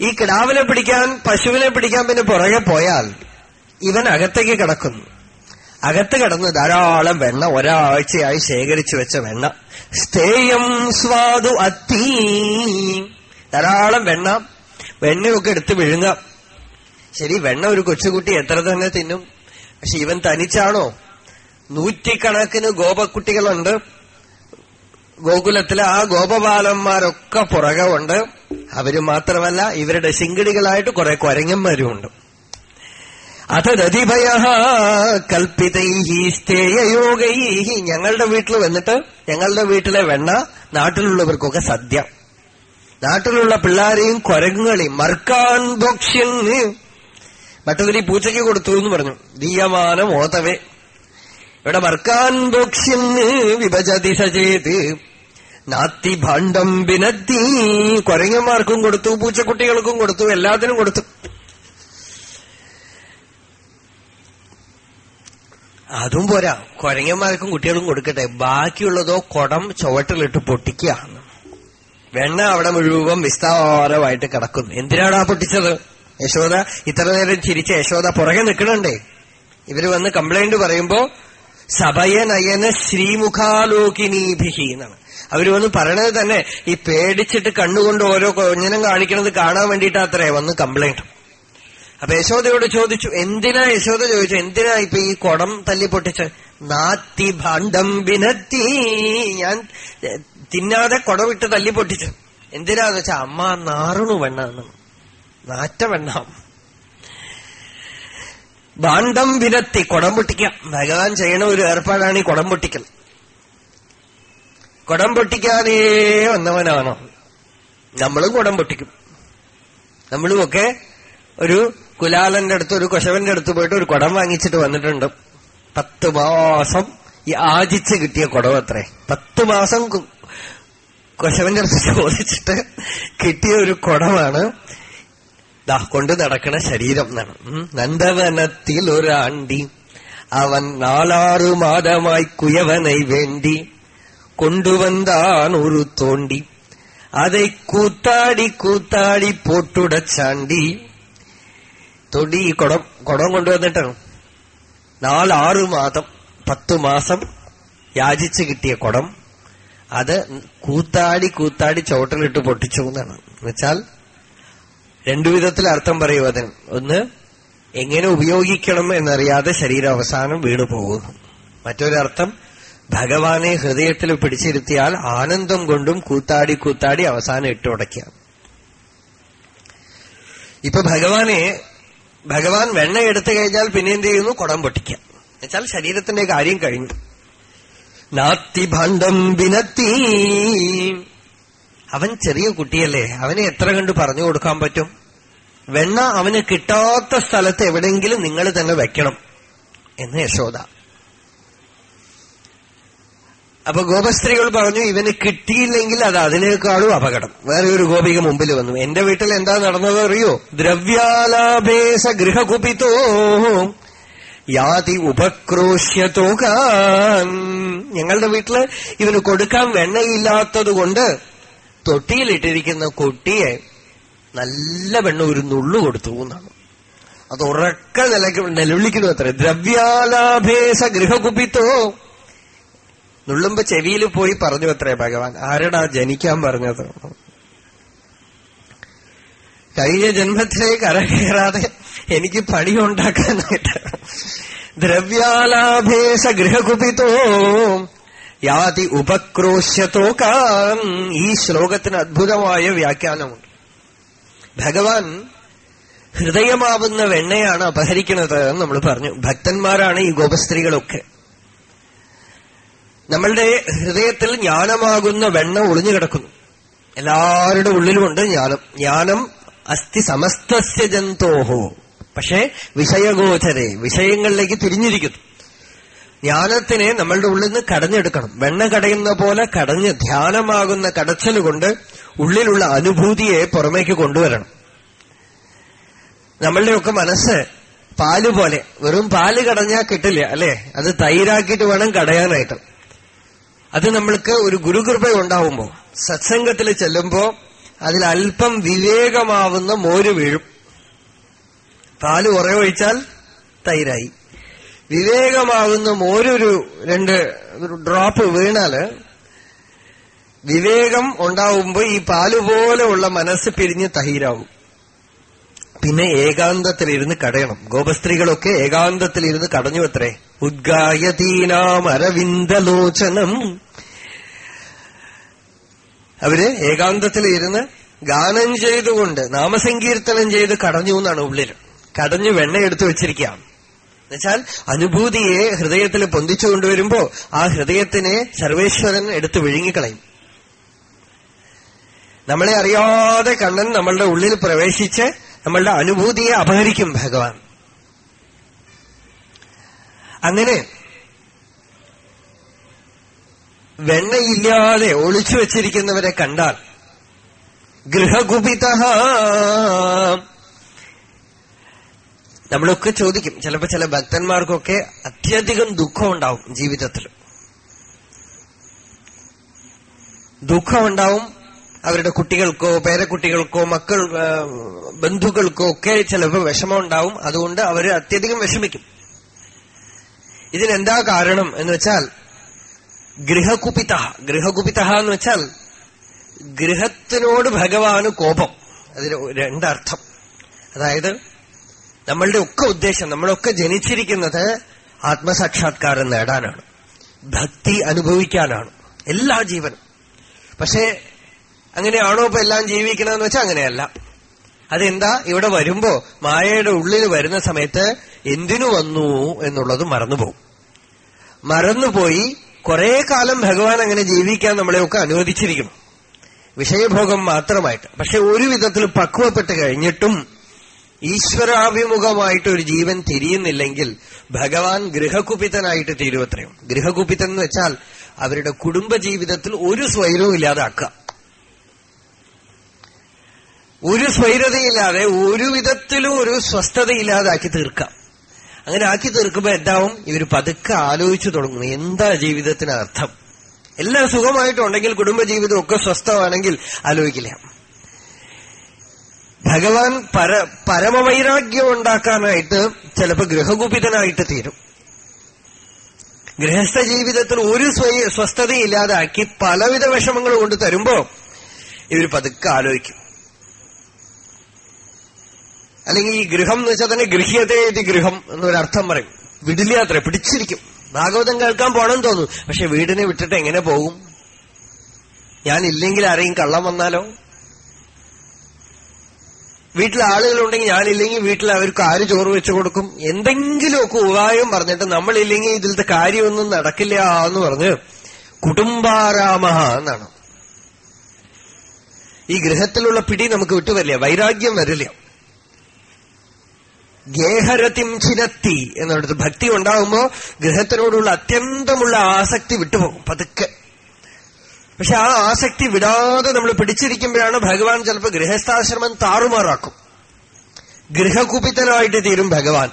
ഈ കിടാവിനെ പിടിക്കാൻ പശുവിനെ പിടിക്കാൻ പിന്നെ പുറകെ പോയാൽ ഇവൻ അകത്തേക്ക് കിടക്കുന്നു. അകത്ത് കിടന്ന് ധാരാളം വെണ്ണ ഒരാഴ്ചയായി ശേഖരിച്ചു വെച്ച വെണ്ണ. സ്ഥേയം സ്വാദു അത്തി. ധാരാളം വെണ്ണ. വെണ്ണയൊക്കെ എടുത്ത് വിഴുങ്ങാം ശരി വെണ്ണ ഒരു കൊച്ചുകുട്ടി എത്ര തന്നെ തിന്നും. പക്ഷെ ഇവൻ തനിച്ചാണോ? നൂറ്റിക്കണക്കിന് ഗോപക്കുട്ടികളുണ്ട്. ഗോകുലത്തിലെ ആ ഗോപബാലന്മാരൊക്കെ പുറകെ ഉണ്ട് അവർ മാത്രമല്ല ഇവരുടെ ശിങ്കിടികളായിട്ട് കുറെ കൊരങ്ങന്മാരുമുണ്ട്. അഥദതിഭയ കൽപ്പിതൈ സ്ഥേയയോഗൈ ഞങ്ങളുടെ വീട്ടിൽ വന്നിട്ട് ഞങ്ങളുടെ വീട്ടിലെ വെണ്ണ നാട്ടിലുള്ളവർക്കൊക്കെ സദ്യ. നാട്ടിലുള്ള പിള്ളാരെയും കൊരങ്ങുകളെയും മർക്കാൻ ഭോക്ഷ്യന് മറ്റതിൽ പൂച്ചയ്ക്ക് കൊടുത്തു എന്ന് പറഞ്ഞു. ദീയമാന മോതവേ ഇവിടെ വർക്കാൻ ബോക്ഷ്യന്ന് വിഭജതി സചേത്. നാത്തി ഭാണ്ഡം വിനത്തി. കൊരങ്ങന്മാർക്കും കൊടുത്തു പൂച്ചക്കുട്ടികൾക്കും കൊടുത്തു എല്ലാത്തിനും കൊടുത്തു. അതും പോരാ. കുരങ്ങന്മാർക്കും കുട്ടികൾക്കും കൊടുക്കട്ടെ. ബാക്കിയുള്ളതോ കുടം ചുവട്ടിലിട്ട് പൊട്ടിക്കുക വെണ്ണ അവിടെ മുഴുവൻ വിസ്താരമായിട്ട് കിടക്കുന്നു. എന്തിനാണ് ആ പൊട്ടിച്ചത്? യശോദ ഇത്ര നേരം ചിരിച്ച യശോദ പുറകെ നിൽക്കണണ്ടേ ഇവർ വന്ന് കംപ്ലൈന്റ് പറയുമ്പോ സഭയനയന ശ്രീമുഖാലോകിനീഭിഹി എന്നാണ്. അവർ വന്ന് പറയണത് തന്നെ ഈ പേടിച്ചിട്ട് കണ്ണുകൊണ്ട് ഓരോ കൊഞ്ഞനം കാണിക്കണത് കാണാൻ വേണ്ടിയിട്ടാത്രേ വന്ന് കംപ്ലൈന്റ് അപ്പൊ യശോദയോട് ചോദിച്ചു എന്തിനാ? യശോദ ചോദിച്ചു എന്തിനാ ഇപ്പൊ ഈ കുടം തല്ലി പൊട്ടിച്ച്? നാത്തി ഭാണ്ഡം വിനത്തി ഞാൻ തിന്നാതെ കുടവിട്ട് തല്ലി പൊട്ടിച്ചു. എന്തിനാന്ന് വെച്ചാ അമ്മ നാറുണു വെണ്ണ നാറ്റ വെണ്ണ ഭാണ്ഡം വിരത്തി കുടം പൊട്ടിക്കുക ഭഗവാൻ ചെയ്യണ ഒരു ഏർപ്പാടാണ് ഈ കുടം പൊട്ടിക്കൽ. കുടം പൊട്ടിക്കാതേ വന്നവനാണോ? നമ്മളും കുടം പൊട്ടിക്കും. നമ്മളുമൊക്കെ ഒരു കുലാലന്റെ അടുത്ത് ഒരു കൊശവന്റെ അടുത്ത് പോയിട്ട് ഒരു കുടം വാങ്ങിച്ചിട്ട് വന്നിട്ടുണ്ട്. പത്ത് മാസം ആജിച്ച് കിട്ടിയ കുടം അത്രേ. പത്ത് മാസം കൊശവന്റെ അടുത്ത് ചോദിച്ചിട്ട് കിട്ടിയ ഒരു കുടമാണ് കൊണ്ടു നടക്കണ ശരീരം എന്നാണ്. നന്ദവനത്തിൽ ഒരാണ്ടി അവൻ നാലാറു മാതമായി കുയവനൈ വേണ്ടി കൊണ്ടുവന്താൻ ഒരു തോണ്ടി. அதை കൂത്താടി കൂത്താടി പോട്ടുടച്ചാണ്ടി തൊടി ഈ കുടം കുടം കൊണ്ടുവന്നിട്ടാണ് നാലാറു മാസം പത്തു മാസം യാചിച്ച് കിട്ടിയ കുടം. അത് കൂത്താടി കൂത്താടി ചോട്ടലിട്ട് പൊട്ടിച്ചു എന്നാണ്. എന്നുവെച്ചാൽ രണ്ടു വിധത്തിൽ അർത്ഥം പറയൂ അതിന്. ഒന്ന് എങ്ങനെ ഉപയോഗിക്കണം എന്നറിയാതെ ശരീരാവസാനം വീണു പോകുന്നു. മറ്റൊരർത്ഥം ഭഗവാനെ ഹൃദയത്തിൽ പിടിച്ചിരുത്തിയാൽ ആനന്ദം കൊണ്ടും കൂത്താടി കൂത്താടി അവസാനം ഇട്ടുടയ്ക്കാം ഇപ്പൊ ഭഗവാനെ ഭഗവാൻ വെണ്ണ എടുത്തു കഴിഞ്ഞാൽ പിന്നെ എന്ത് ചെയ്യുന്നു? കുടം പൊട്ടിക്കാം. എന്നുവെച്ചാൽ ശരീരത്തിന്റെ കാര്യം കഴിഞ്ഞു. നാത്തി ഭാണ്ഡം വിനത്തി അവൻ ചെറിയ കുട്ടിയല്ലേ അവനെ എത്ര കണ്ട് പറഞ്ഞു കൊടുക്കാൻ പറ്റും? വെണ്ണ അവന് കിട്ടാത്ത സ്ഥലത്ത് എവിടെയെങ്കിലും നിങ്ങൾ തന്നെ വെക്കണം എന്ന് യശോദ. അപ്പൊ ഗോപസ്ത്രീകൾ പറഞ്ഞു ഇവന് കിട്ടിയില്ലെങ്കിൽ അത് അതിനേക്കാളും അപകടം. വേറെ ഒരു ഗോപിക മുമ്പിൽ വന്നു. എന്റെ വീട്ടിൽ എന്താ നടന്നത് അറിയോ? ദ്രവ്യാലാഭേസ ഗൃഹകുപിതോ യാതി ഉപക്രോശ്യത്തോകാൻ ഞങ്ങളുടെ വീട്ടിൽ ഇവന് കൊടുക്കാൻ വെണ്ണയില്ലാത്തത് കൊണ്ട് തൊട്ടിയിലിട്ടിരിക്കുന്ന കുട്ടിയെ നല്ല വെണ്ണ ഒരു നുള്ളു കൊടുത്തു എന്നാണ്. അത് ഉറക്ക നിലയ്ക്ക് നിലവിളിക്കുന്നു അത്ര. ദ്രവ്യാലാഭേസ ഗൃഹകുപിത്തോ. നുള്ളുമ്പോ ചെവിയിൽ പോയി പറഞ്ഞു അത്രേ ഭഗവാൻ. ആരടാ ജനിക്കാൻ പറഞ്ഞത്? കഴിഞ്ഞ ജന്മത്തിലെ കരകയറാതെ എനിക്ക് പണിയുണ്ടാക്കാനായിട്ട്. ദ്രവ്യാലാഭേസ ഗൃഹകുപിതോ യാതി ഉപക്രോശ്യത്തോക്കാം ഈ ശ്ലോകത്തിന് അദ്ഭുതമായ വ്യാഖ്യാനമുണ്ട്. ഭഗവാൻ ഹൃദയമാവുന്ന വെണ്ണയാണ് അപഹരിക്കുന്നത് എന്ന് നമ്മൾ പറഞ്ഞു. ഭക്തന്മാരാണ് ഈ ഗോപസ്ത്രീകളൊക്കെ. നമ്മളുടെ ഹൃദയത്തിൽ ജ്ഞാനമാകുന്ന വെണ്ണ ഒളിഞ്ഞു കിടക്കുന്നു. എല്ലാവരുടെ ഉള്ളിലുമുണ്ട് ജ്ഞാനം. ജ്ഞാനം അസ്ഥി സമസ്തസ്യ ജന്തോഹോ. പക്ഷേ വിഷയഗോചരെ വിഷയങ്ങളിലേക്ക് തിരിഞ്ഞിരിക്കുന്നു. ജ്ഞാനത്തിനെ നമ്മളുടെ ഉള്ളിൽ നിന്ന് കടഞ്ഞെടുക്കണം. വെണ്ണ കടയുന്ന പോലെ കടഞ്ഞ് ധ്യാനമാകുന്ന കടച്ചലുകൊണ്ട് ഉള്ളിലുള്ള അനുഭൂതിയെ പുറമേക്ക് കൊണ്ടുവരണം. നമ്മളുടെയൊക്കെ മനസ്സ് പാൽ പോലെ വെറും പാൽ കടഞ്ഞാൽ കിട്ടില്ല അല്ലെ? അത് തൈരാക്കിയിട്ട് വേണം കടയാനായിട്ട്. അത് നമ്മൾക്ക് ഒരു ഗുരുകൃപ ഉണ്ടാവുമ്പോൾ സത്സംഗത്തിൽ ചെല്ലുമ്പോൾ അതിൽ അല്പം വിവേകമാവുന്ന മോര് വീഴും. പാൽ കുറെ ഒഴിച്ചാൽ തൈരായി. വിവേകമാകുന്ന ഓരോരു രണ്ട് ഡ്രോപ്പ് വീണാൽ വിവേകം ഉണ്ടാവുമ്പോ ഈ പാലുപോലെയുള്ള മനസ്സ് പിരിഞ്ഞ് തഹീരാവും. പിന്നെ ഏകാന്തത്തിലിരുന്ന് കടയണം. ഗോപസ്ത്രീകളൊക്കെ ഏകാന്തത്തിലിരുന്ന് കടഞ്ഞു അത്രേ ഉദ്ഗായതീനാം അരവിന്ദലോചനം. അവർ ഏകാന്തത്തിലിരുന്ന് ഗാനം ചെയ്തുകൊണ്ട് നാമസങ്കീർത്തനം ചെയ്ത് കടഞ്ഞു എന്നാണ് ഉള്ളിൽ കടഞ്ഞു വെണ്ണ വെച്ചിരിക്കുകയാണ്. എന്നുവെച്ചാൽ അനുഭൂതിയെ ഹൃദയത്തിൽ പൊന്തിച്ചു കൊണ്ടുവരുമ്പോ ആ ഹൃദയത്തിനെ സർവേശ്വരൻ എടുത്ത് വിഴുങ്ങിക്കളയും. നമ്മളെ അറിയാതെ കണ്ണൻ നമ്മളുടെ ഉള്ളിൽ പ്രവേശിച്ച് നമ്മളുടെ അനുഭൂതിയെ അപഹരിക്കും ഭഗവാൻ. അങ്ങനെ വെണ്ണയില്ലാതെ ഒളിച്ചു വച്ചിരിക്കുന്നവരെ കണ്ടാൽ ഗൃഹകുപിത നമ്മളൊക്കെ ചോദിക്കും. ചിലപ്പോ ചില ഭക്തന്മാർക്കൊക്കെ അത്യധികം ദുഃഖം ഉണ്ടാവും ജീവിതത്തിൽ. ദുഃഖം ഉണ്ടാവും അവരുടെ കുട്ടികൾക്കോ പേരക്കുട്ടികൾക്കോ മക്കൾ ബന്ധുക്കൾക്കോ ഒക്കെ ചിലപ്പോൾ വിഷമം ഉണ്ടാവും അതുകൊണ്ട് അവർ അത്യധികം വിഷമിക്കും. ഇതിനെന്താ കാരണം എന്ന് വെച്ചാൽ ഗൃഹകുപിത ഗൃഹകുപിത എന്ന് വെച്ചാൽ ഗൃഹത്തിനോട് ഭഗവാന് കോപം. അതിന് രണ്ടർത്ഥം. അതായത് നമ്മളുടെ ഒക്കെ ഉദ്ദേശം നമ്മളൊക്കെ ജനിച്ചിരിക്കുന്നത് ആത്മസാക്ഷാത്കാരം നേടാനാണ്. ഭക്തി അനുഭവിക്കാനാണ്. എല്ലാ ജീവനും. പക്ഷേ അങ്ങനെയാണോ ഇപ്പൊ എല്ലാം ജീവിക്കണമെന്ന് വെച്ചാൽ അങ്ങനെയല്ല. അതെന്താ? ഇവിടെ വരുമ്പോ മായയുടെ ഉള്ളിൽ വരുന്ന സമയത്ത് എന്തിനു വന്നു എന്നുള്ളത് മറന്നുപോകും. മറന്നുപോയി കുറെ കാലം ഭഗവാൻ അങ്ങനെ ജീവിക്കാൻ നമ്മളെയൊക്കെ അനുവദിച്ചിരിക്കുന്നു. വിഷയഭോഗം മാത്രമായിട്ട്. പക്ഷെ ഒരു വിധത്തിൽ പക്വപ്പെട്ട് കഴിഞ്ഞിട്ടും ഈശ്വരാഭിമുഖമായിട്ട് ഒരു ജീവൻ തിരിയുന്നില്ലെങ്കിൽ ഭഗവാൻ ഗൃഹകുപിതനായിട്ട് തീരുവത്രയും ഗൃഹകുപിതൻ എന്ന് വെച്ചാൽ അവരുടെ കുടുംബജീവിതത്തിൽ ഒരു സ്വൈരവും ഇല്ലാതാക്കുക. ഒരു സ്വൈരതയില്ലാതെ ഒരു വിധത്തിലും ഒരു സ്വസ്ഥതയില്ലാതാക്കി തീർക്കാം അങ്ങനെ ആക്കി തീർക്കുമ്പോൾ എന്താവും? ഇവർ പതുക്കെ ആലോചിച്ചു തുടങ്ങും. എന്താ ജീവിതത്തിന് അർത്ഥം എല്ലാം സുഖമായിട്ടുണ്ടെങ്കിൽ കുടുംബജീവിതം ഒക്കെ സ്വസ്ഥമാണെങ്കിൽ ആലോചിക്കില്ല. ഭഗവാൻ പര പരമവൈരാഗ്യം ഉണ്ടാക്കാനായിട്ട് ചിലപ്പോ ഗൃഹകുപിതനായിട്ട് തീരും. ഗൃഹസ്ഥ ജീവിതത്തിൽ ഒരു സ്വയ സ്വസ്ഥതയില്ലാതാക്കി പലവിധ വിഷമങ്ങൾ കൊണ്ട് തരുമ്പോ ഇവർ പതുക്കെ ആലോചിക്കും. അല്ലെങ്കിൽ ഈ ഗൃഹം എന്ന് വെച്ചാൽ തന്നെ ഗൃഹ്യതേ ഇത് ഗൃഹം എന്നൊരർത്ഥം പറയും. വിടില്ലാത്ര പിടിച്ചിരിക്കും. ഭാഗവതം കേൾക്കാൻ പോണം തോന്നും പക്ഷെ വീടിനെ വിട്ടിട്ട് എങ്ങനെ പോകും? ഞാനില്ലെങ്കിൽ ആരെയും കള്ളം വന്നാലോ? വീട്ടിൽ ആളുകളുണ്ടെങ്കിൽ ഞാനില്ലെങ്കിൽ വീട്ടിൽ അവർക്ക് ആര് ചോറ് വെച്ചു കൊടുക്കും? എന്തെങ്കിലുമൊക്കെ ഉപായം പറഞ്ഞിട്ട് നമ്മളില്ലെങ്കിൽ ഇതിലത്തെ കാര്യമൊന്നും നടക്കില്ല എന്ന് പറഞ്ഞ് കുടുംബാരാമ എന്നാണ്. ഈ ഗൃഹത്തിലുള്ള പിടി നമുക്ക് വിട്ടുവരില്ല വൈരാഗ്യം വരില്ല. ഗേഹരത്തിം ചിനത്തി എന്നിടത്ത് ഭക്തി ഉണ്ടാകുമ്പോ ഗൃഹത്തിനോടുള്ള അത്യന്തമുള്ള ആസക്തി വിട്ടുപോകും പതുക്കെ. പക്ഷെ ആ ആസക്തി വിടാതെ നമ്മൾ പിടിച്ചിരിക്കുമ്പോഴാണ് ഭഗവാൻ ചിലപ്പോൾ ഗൃഹസ്ഥാശ്രമം താറുമാറാക്കും. ഗൃഹകുപിതനായിട്ട് തീരും ഭഗവാൻ.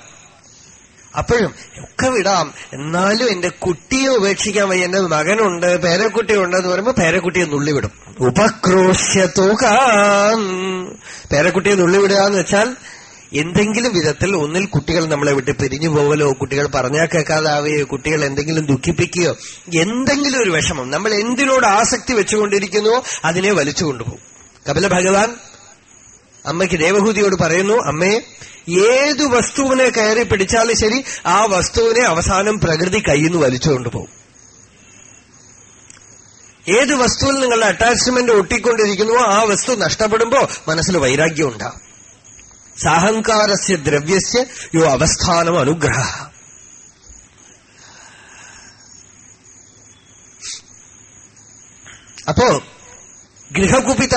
അപ്പോഴും ഒക്കെ വിടാം. എന്നാലും എന്റെ കുട്ടിയെ ഉപേക്ഷിക്കാൻ വയ്യ. എന്റെ മകനുണ്ട് പേരക്കുട്ടിയുണ്ട് എന്ന് പറയുമ്പോൾ പേരക്കുട്ടിയെ നുള്ളിവിടും. ഉപക്രോശ്യത്തോക്കാൻ പേരക്കുട്ടിയെ നുള്ളിവിടുക എന്ന് വെച്ചാൽ എന്തെങ്കിലും വിധത്തിൽ ഒന്നിൽ കുട്ടികൾ നമ്മളെ വിട്ട് പിരിഞ്ഞു പോകലോ കുട്ടികൾ പറഞ്ഞാൽ കേൾക്കാതാവുകയോ കുട്ടികൾ എന്തെങ്കിലും ദുഃഖിപ്പിക്കുകയോ എന്തെങ്കിലും ഒരു വിഷമം നമ്മൾ എന്തിനോട് ആസക്തി വെച്ചുകൊണ്ടിരിക്കുന്നുവോ അതിനെ വലിച്ചു കൊണ്ടുപോകും. കപില ഭഗവാൻ അമ്മയ്ക്ക് ദേവഹൂതിയോട് പറയുന്നു അമ്മേ ഏതു വസ്തുവിനെ കയറി പിടിച്ചാലും ശരി ആ വസ്തുവിനെ അവസാനം പ്രകൃതി കയ്യിൽ നിന്ന് വലിച്ചു കൊണ്ടുപോകും. ഏത് വസ്തുവിൽ നിങ്ങളുടെ അറ്റാച്ച്മെന്റ് ഒട്ടിക്കൊണ്ടിരിക്കുന്നുവോ ആ വസ്തു നഷ്ടപ്പെടുമ്പോ മനസ്സിൽ വൈരാഗ്യം ഉണ്ടാവും സാഹങ്കാരസ്യ ദ്രവ്യസ്യ യോ അവസ്ഥാനം അനുഗ്രഹ. അപ്പോ ഗൃഹകുപിത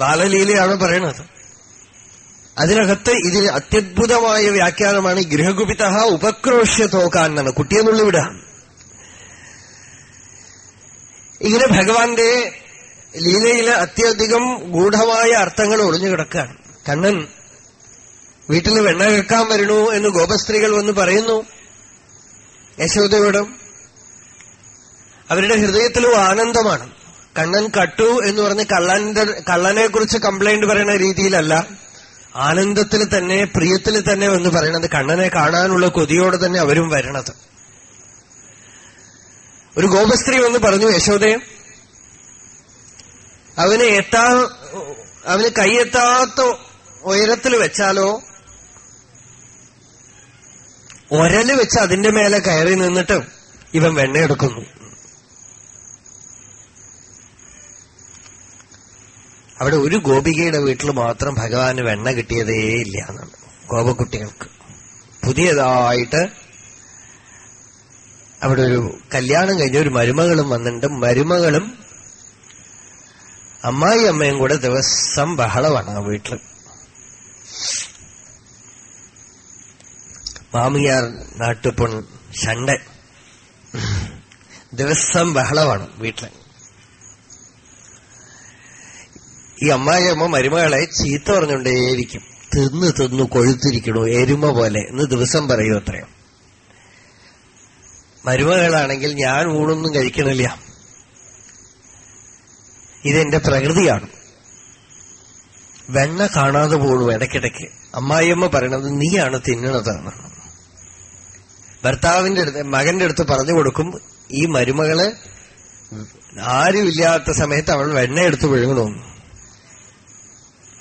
ബാലലീലയാണ് പറയണത്. അതിനകത്ത് ഇതിന് അത്യത്ഭുതമായ വ്യാഖ്യാനമാണ് ഗൃഹകുപിത ഉപക്രോശ്യ കുട്ടിയെന്നുള്ള വിട ഇങ്ങനെ ഭഗവാന്റെ ലീലയിലെ അത്യധികം ഗൂഢമായ അർത്ഥങ്ങൾ ഒളിഞ്ഞു കിടക്കുകയാണ്. കണ്ണൻ വീട്ടിൽ വെണ്ണ കേൾക്കാൻ വരണു എന്ന് ഗോപസ്ത്രീകൾ വന്ന് പറയുന്നു. യശോദയോടും അവരുടെ ഹൃദയത്തിലും ആനന്ദമാണ്. കണ്ണൻ കട്ടു എന്ന് പറഞ്ഞ് കള്ളന്റെ കള്ളനെ കുറിച്ച് കംപ്ലൈന്റ് പറയുന്ന രീതിയിലല്ല ആനന്ദത്തിൽ തന്നെ പ്രിയത്തിൽ തന്നെ വന്ന് പറയണത് കണ്ണനെ കാണാനുള്ള കൊതിയോടെ തന്നെ അവരും വരണത്. ഒരു ഗോപസ്ത്രീ വന്ന് പറഞ്ഞു യശോദയം അവന് എത്താ അവന് കൈയെത്താത്ത ഉയരത്തിൽ വെച്ചാലോ ഒരൽ വെച്ച് അതിന്റെ മേലെ കയറി നിന്നിട്ട് ഇവൻ വെണ്ണയെടുക്കുന്നു അവിടെ ഒരു ഗോപികയുടെ വീട്ടിൽ മാത്രം ഭഗവാന് വെണ്ണ കിട്ടിയതേ ഇല്ല എന്നാണ് ഗോപക്കുട്ടികൾക്ക് പുതിയതായിട്ട് അവിടെ ഒരു കല്യാണം കഴിഞ്ഞ ഒരു മരുമകളും വന്നിട്ടുണ്ട്. മരുമകളും അമ്മായി അമ്മയും കൂടെ ദിവസം ബഹളമാണ് ആ വീട്ടിൽ. മാമിയാർ നാട്ടുപൊൺ ശണ്ട ദിവസം ബഹളമാണ് വീട്ടിൽ ഈ അമ്മായിയമ്മ മരുമകളെ ചീത്ത പറഞ്ഞുകൊണ്ടേയിരിക്കും. തിന്ന് തിന്നു കൊഴുത്തിരിക്കണു എരുമ പോലെ. എന്ന് ദിവസം പറയൂ അത്രയും മരുമകളാണെങ്കിൽ ഞാൻ ഊണൊന്നും കഴിക്കണില്ല. ഇതെന്റെ പ്രകൃതിയാണ്. വെണ്ണ കാണാതെ പോണു ഇടയ്ക്കിടയ്ക്ക്. അമ്മായിയമ്മ പറയണത് നീയാണ് തിന്നണതാണ് ഭർത്താവിന്റെ അടുത്ത് മകന്റെ അടുത്ത് പറഞ്ഞു കൊടുക്കും ഈ മരുമകൾ ആരുമില്ലാത്ത സമയത്ത് അവൾ വെണ്ണ എടുത്ത് വിഴുങ്ങണമെന്ന്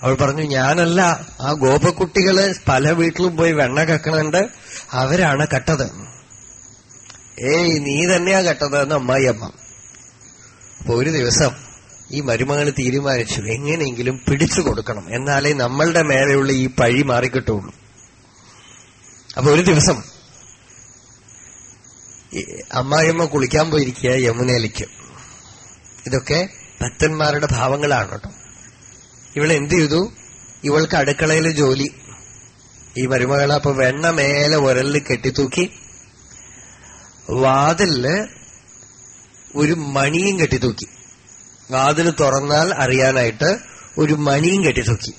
അവൾ പറഞ്ഞു ഞാനല്ല ആ ഗോപക്കുട്ടികൾ പല വീട്ടിലും പോയി വെണ്ണ കക്കണുണ്ട് അവരാണ് കട്ടത്. ഏയ് നീ തന്നെയാ കട്ടത് എന്ന് അമ്മായിയമ്മ അപ്പൊ ഒരു ദിവസം ഈ മരുമകൾ തീരുമാനിച്ചു എങ്ങനെയെങ്കിലും പിടിച്ചു കൊടുക്കണം എന്നാലേ നമ്മളുടെ മേലെയുള്ള ഈ പഴി മാറിക്കിട്ടുള്ളൂ. അപ്പൊ ഒരു ദിവസം ഈ അമ്മായിയമ്മ കുളിക്കാൻ പോയിരിക്കുക യമുനയിലേക്ക് ഇതൊക്കെ ഭക്തന്മാരുടെ ഭാവങ്ങളാണ് കേട്ടോ. ഇവൾ എന്ത് ചെയ്തു? ഇവൾക്ക് അടുക്കളയിൽ ജോലി. ഈ മരുമകളെ അപ്പൊ വെണ്ണ മേലെ ഉരലിൽ കെട്ടിത്തൂക്കി വാതിലിൽ ഒരു മണിയും കെട്ടിത്തൂക്കി. വാതിൽ തുറന്നാൽ അറിയാനായിട്ട് ഒരു മണിയും കെട്ടിത്തൂക്കി.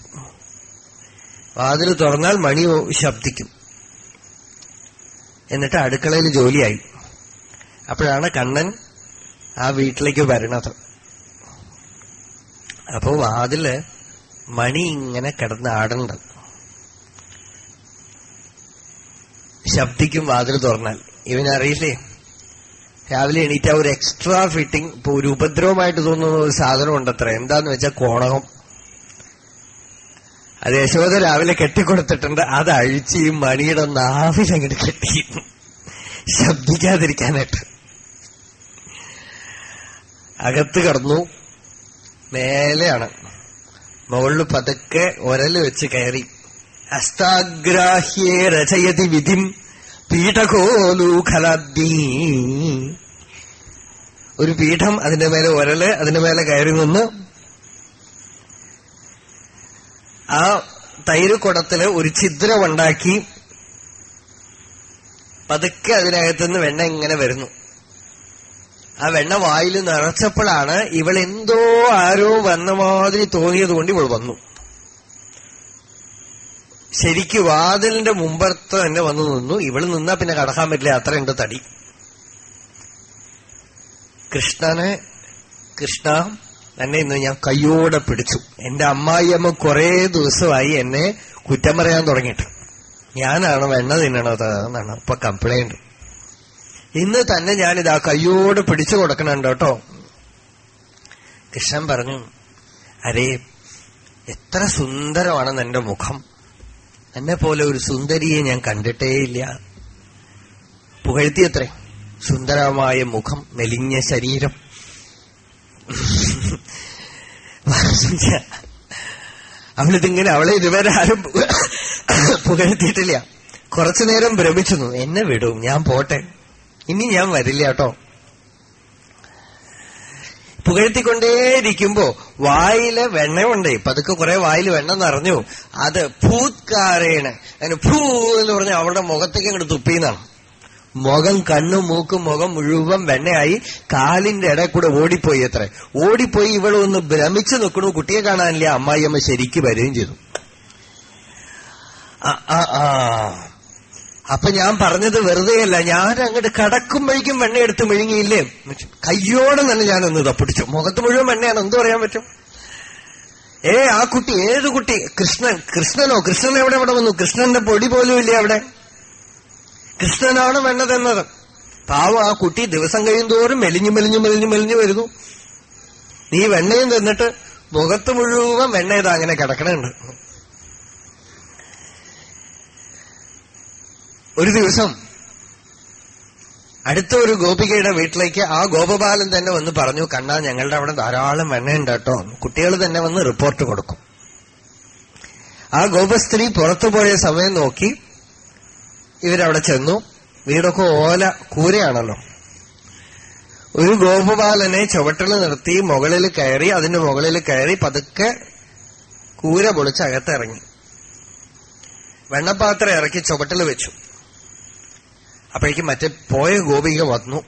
വാതിൽ തുറന്നാൽ മണി ശബ്ദിക്കും. എന്നിട്ട് അടുക്കളയിൽ ജോലിയായി. അപ്പോഴാണ് കണ്ണൻ ആ വീട്ടിലേക്ക് വരണത്. അപ്പോ വാതിൽ മണി ഇങ്ങനെ കിടന്ന് ആടണ്ട്. ശബ്ദിക്കും വാതിൽ തുറന്നാൽ. ഇവനറിയില്ലേ രാവിലെ എണീറ്റ ഒരു എക്സ്ട്രാ ഫിറ്റിംഗ് ഇപ്പൊ ഒരു ഉപദ്രവമായിട്ട് തോന്നുന്ന ഒരു സാധനം ഉണ്ടത്ര. എന്താന്ന് വെച്ചാൽ കോണകം. അത് യശോദ രാവിലെ കെട്ടിക്കൊടുത്തിട്ടുണ്ട്. അത് അഴിച്ച് ഈ മണിയുടെ നാവിലങ്ങനെ കെട്ടി. ശബ്ദിക്കാതിരിക്കാനായിട്ട്. അകത്ത് കടന്നു. മേലെയാണ്. മുകളിൽ പതുക്കെ ഒരൽ വെച്ച് കയറി. ഹസ്താഗ്രാഹ്യേ രചയതി വിധിം പീഠകോലൂഖലാദ്ദീ ഒരു പീഠം അതിന്റെ മേലെ ഒരൽ അതിന്റെ മേലെ കയറി നിന്ന് ആ തൈര് കുടത്തിൽ ഒരു ഛിദ്രമുണ്ടാക്കി പതുക്കെ അതിനകത്തുനിന്ന് വെണ്ണ ഇങ്ങനെ വരുന്നു. ആ വെണ്ണ വായിൽ നിറച്ചപ്പോഴാണ് ഇവൾ എന്തോ ആരോ വന്ന മാതിരി തോന്നിയത് കൊണ്ട് ഇവൾ വന്നു. ശരിക്ക് വാതിലിന്റെ മുമ്പത്ത് തന്നെ വന്നു നിന്നു. ഇവൾ നിന്നാ പിന്നെ കടക്കാൻ പറ്റില്ല അത്രയുണ്ട് തടി. കൃഷ്ണനെ കൃഷ്ണ എന്നെ ഇന്ന് ഞാൻ കയ്യോടെ പിടിച്ചു. എന്റെ അമ്മായിയമ്മ കുറെ ദിവസമായി എന്നെ കുറ്റം പറയാൻ തുടങ്ങിയിട്ട്. ഞാനാണ് വെണ്ണ തിന്നണത് എന്നാണ് ഇപ്പൊ കംപ്ലൈന്റ് ഇന്ന് തന്നെ ഞാനിതാ കയ്യോട് പിടിച്ചു കൊടുക്കണുണ്ട് കേട്ടോ. കൃഷ്ണൻ പറഞ്ഞു അരേ എത്ര സുന്ദരമാണ് എന്റെ മുഖം. എന്നെ പോലെ ഒരു സുന്ദരിയെ ഞാൻ കണ്ടിട്ടേയില്ല പുകഴ്ത്തിയത്രേ സുന്ദരമായ മുഖം മെലിഞ്ഞ ശരീരം. അവളിതിങ്ങനെ അവളെ ഇതുവരെ ആരും പുകഴ്ത്തിയിട്ടില്ല. കുറച്ചു നേരം ഭ്രമിച്ചു. എന്നെ വിടും ഞാൻ പോട്ടെ. ഇനി ഞാൻ വരില്ല കേട്ടോ. പുകഴ്ത്തിക്കൊണ്ടേയിരിക്കുമ്പോ വായിൽ വെണ്ണയുണ്ടേ. പതുക്കെ കുറെ വായിൽ വെണ്ണ നിറഞ്ഞു. അത് ഭൂത്കാരേണ്. അതിന് ഭൂ എന്ന് പറഞ്ഞ അവളുടെ മുഖത്തേക്ക് അങ്ങോട്ട് തുപ്പിന്നാണ് മുഖം കണ്ണും മൂക്കും മുഖം മുഴുവൻ വെണ്ണയായി കാലിന്റെ ഇടയിൽ കൂടെ ഓടിപ്പോയി അത്ര. ഓടിപ്പോയി ഇവൾ ഒന്ന് ഭ്രമിച്ചു നിൽക്കണു. കുട്ടിയെ കാണാനില്ല. അമ്മായിയമ്മ ശരിക്ക് വരികയും ചെയ്തു. ആ ആ ആ. അപ്പൊ ഞാൻ പറഞ്ഞത് വെറുതെയല്ല. ഞാൻ അങ്ങോട്ട് കടക്കുമ്പോഴേക്കും വെണ്ണ എടുത്ത് മെഴുങ്ങിയില്ലേ കയ്യോടെ തന്നെ ഞാൻ ഒന്ന് തപ്പിടിച്ചു മുഖത്ത് മുഴുവൻ വെണ്ണയാണ്. എന്തു പറയാൻ പറ്റും? ഏ ആ കുട്ടി ഏത് കുട്ടി? കൃഷ്ണൻ. കൃഷ്ണനോ? കൃഷ്ണൻ എവിടെ അവിടെ വന്നു? കൃഷ്ണന്റെ പൊടി പോലും ഇല്ലേ അവിടെ? കൃഷ്ണനാണ് വെണ്ണ തന്നത്. പാവം ആ കുട്ടി ദിവസം കഴിയുന്തോറും മെലിഞ്ഞു മെലിഞ്ഞു മെലിഞ്ഞു മെലിഞ്ഞു വരുന്നു. നീ വെണ്ണയും തന്നിട്ട് മുഖത്ത് മുഴുവൻ വെണ്ണ ഇതാ അങ്ങനെ കിടക്കണുണ്ട്. ഒരു ദിവസം അടുത്ത ഒരു ഗോപികയുടെ വീട്ടിലേക്ക് ആ ഗോപബാലൻ തന്നെ വന്ന് പറഞ്ഞു കണ്ണാ ഞങ്ങളുടെ അവിടെ ധാരാളം വെണ്ണയുണ്ട് കേട്ടോ. കുട്ടികൾ തന്നെ വന്ന് റിപ്പോർട്ട് കൊടുക്കും. ആ ഗോപസ്ത്രീ പുറത്തു പോയ സമയം നോക്കി ഇവരവിടെ ചെന്നു. വീടൊക്കെ ഓല കൂരയാണല്ലോ. ഒരു ഗോപബാലനെ ചുവട്ടിൽ നിർത്തി മുകളിൽ കയറി അതിന്റെ മുകളിൽ കയറി പതുക്കെ കൂര പൊളിച്ച് അകത്തിറങ്ങി. വെണ്ണപ്പാത്രം ഇറക്കി ചുവട്ടിൽ വെച്ചു. അപ്പോഴേക്കും മറ്റേ പോയ ഗോപിക വന്നു.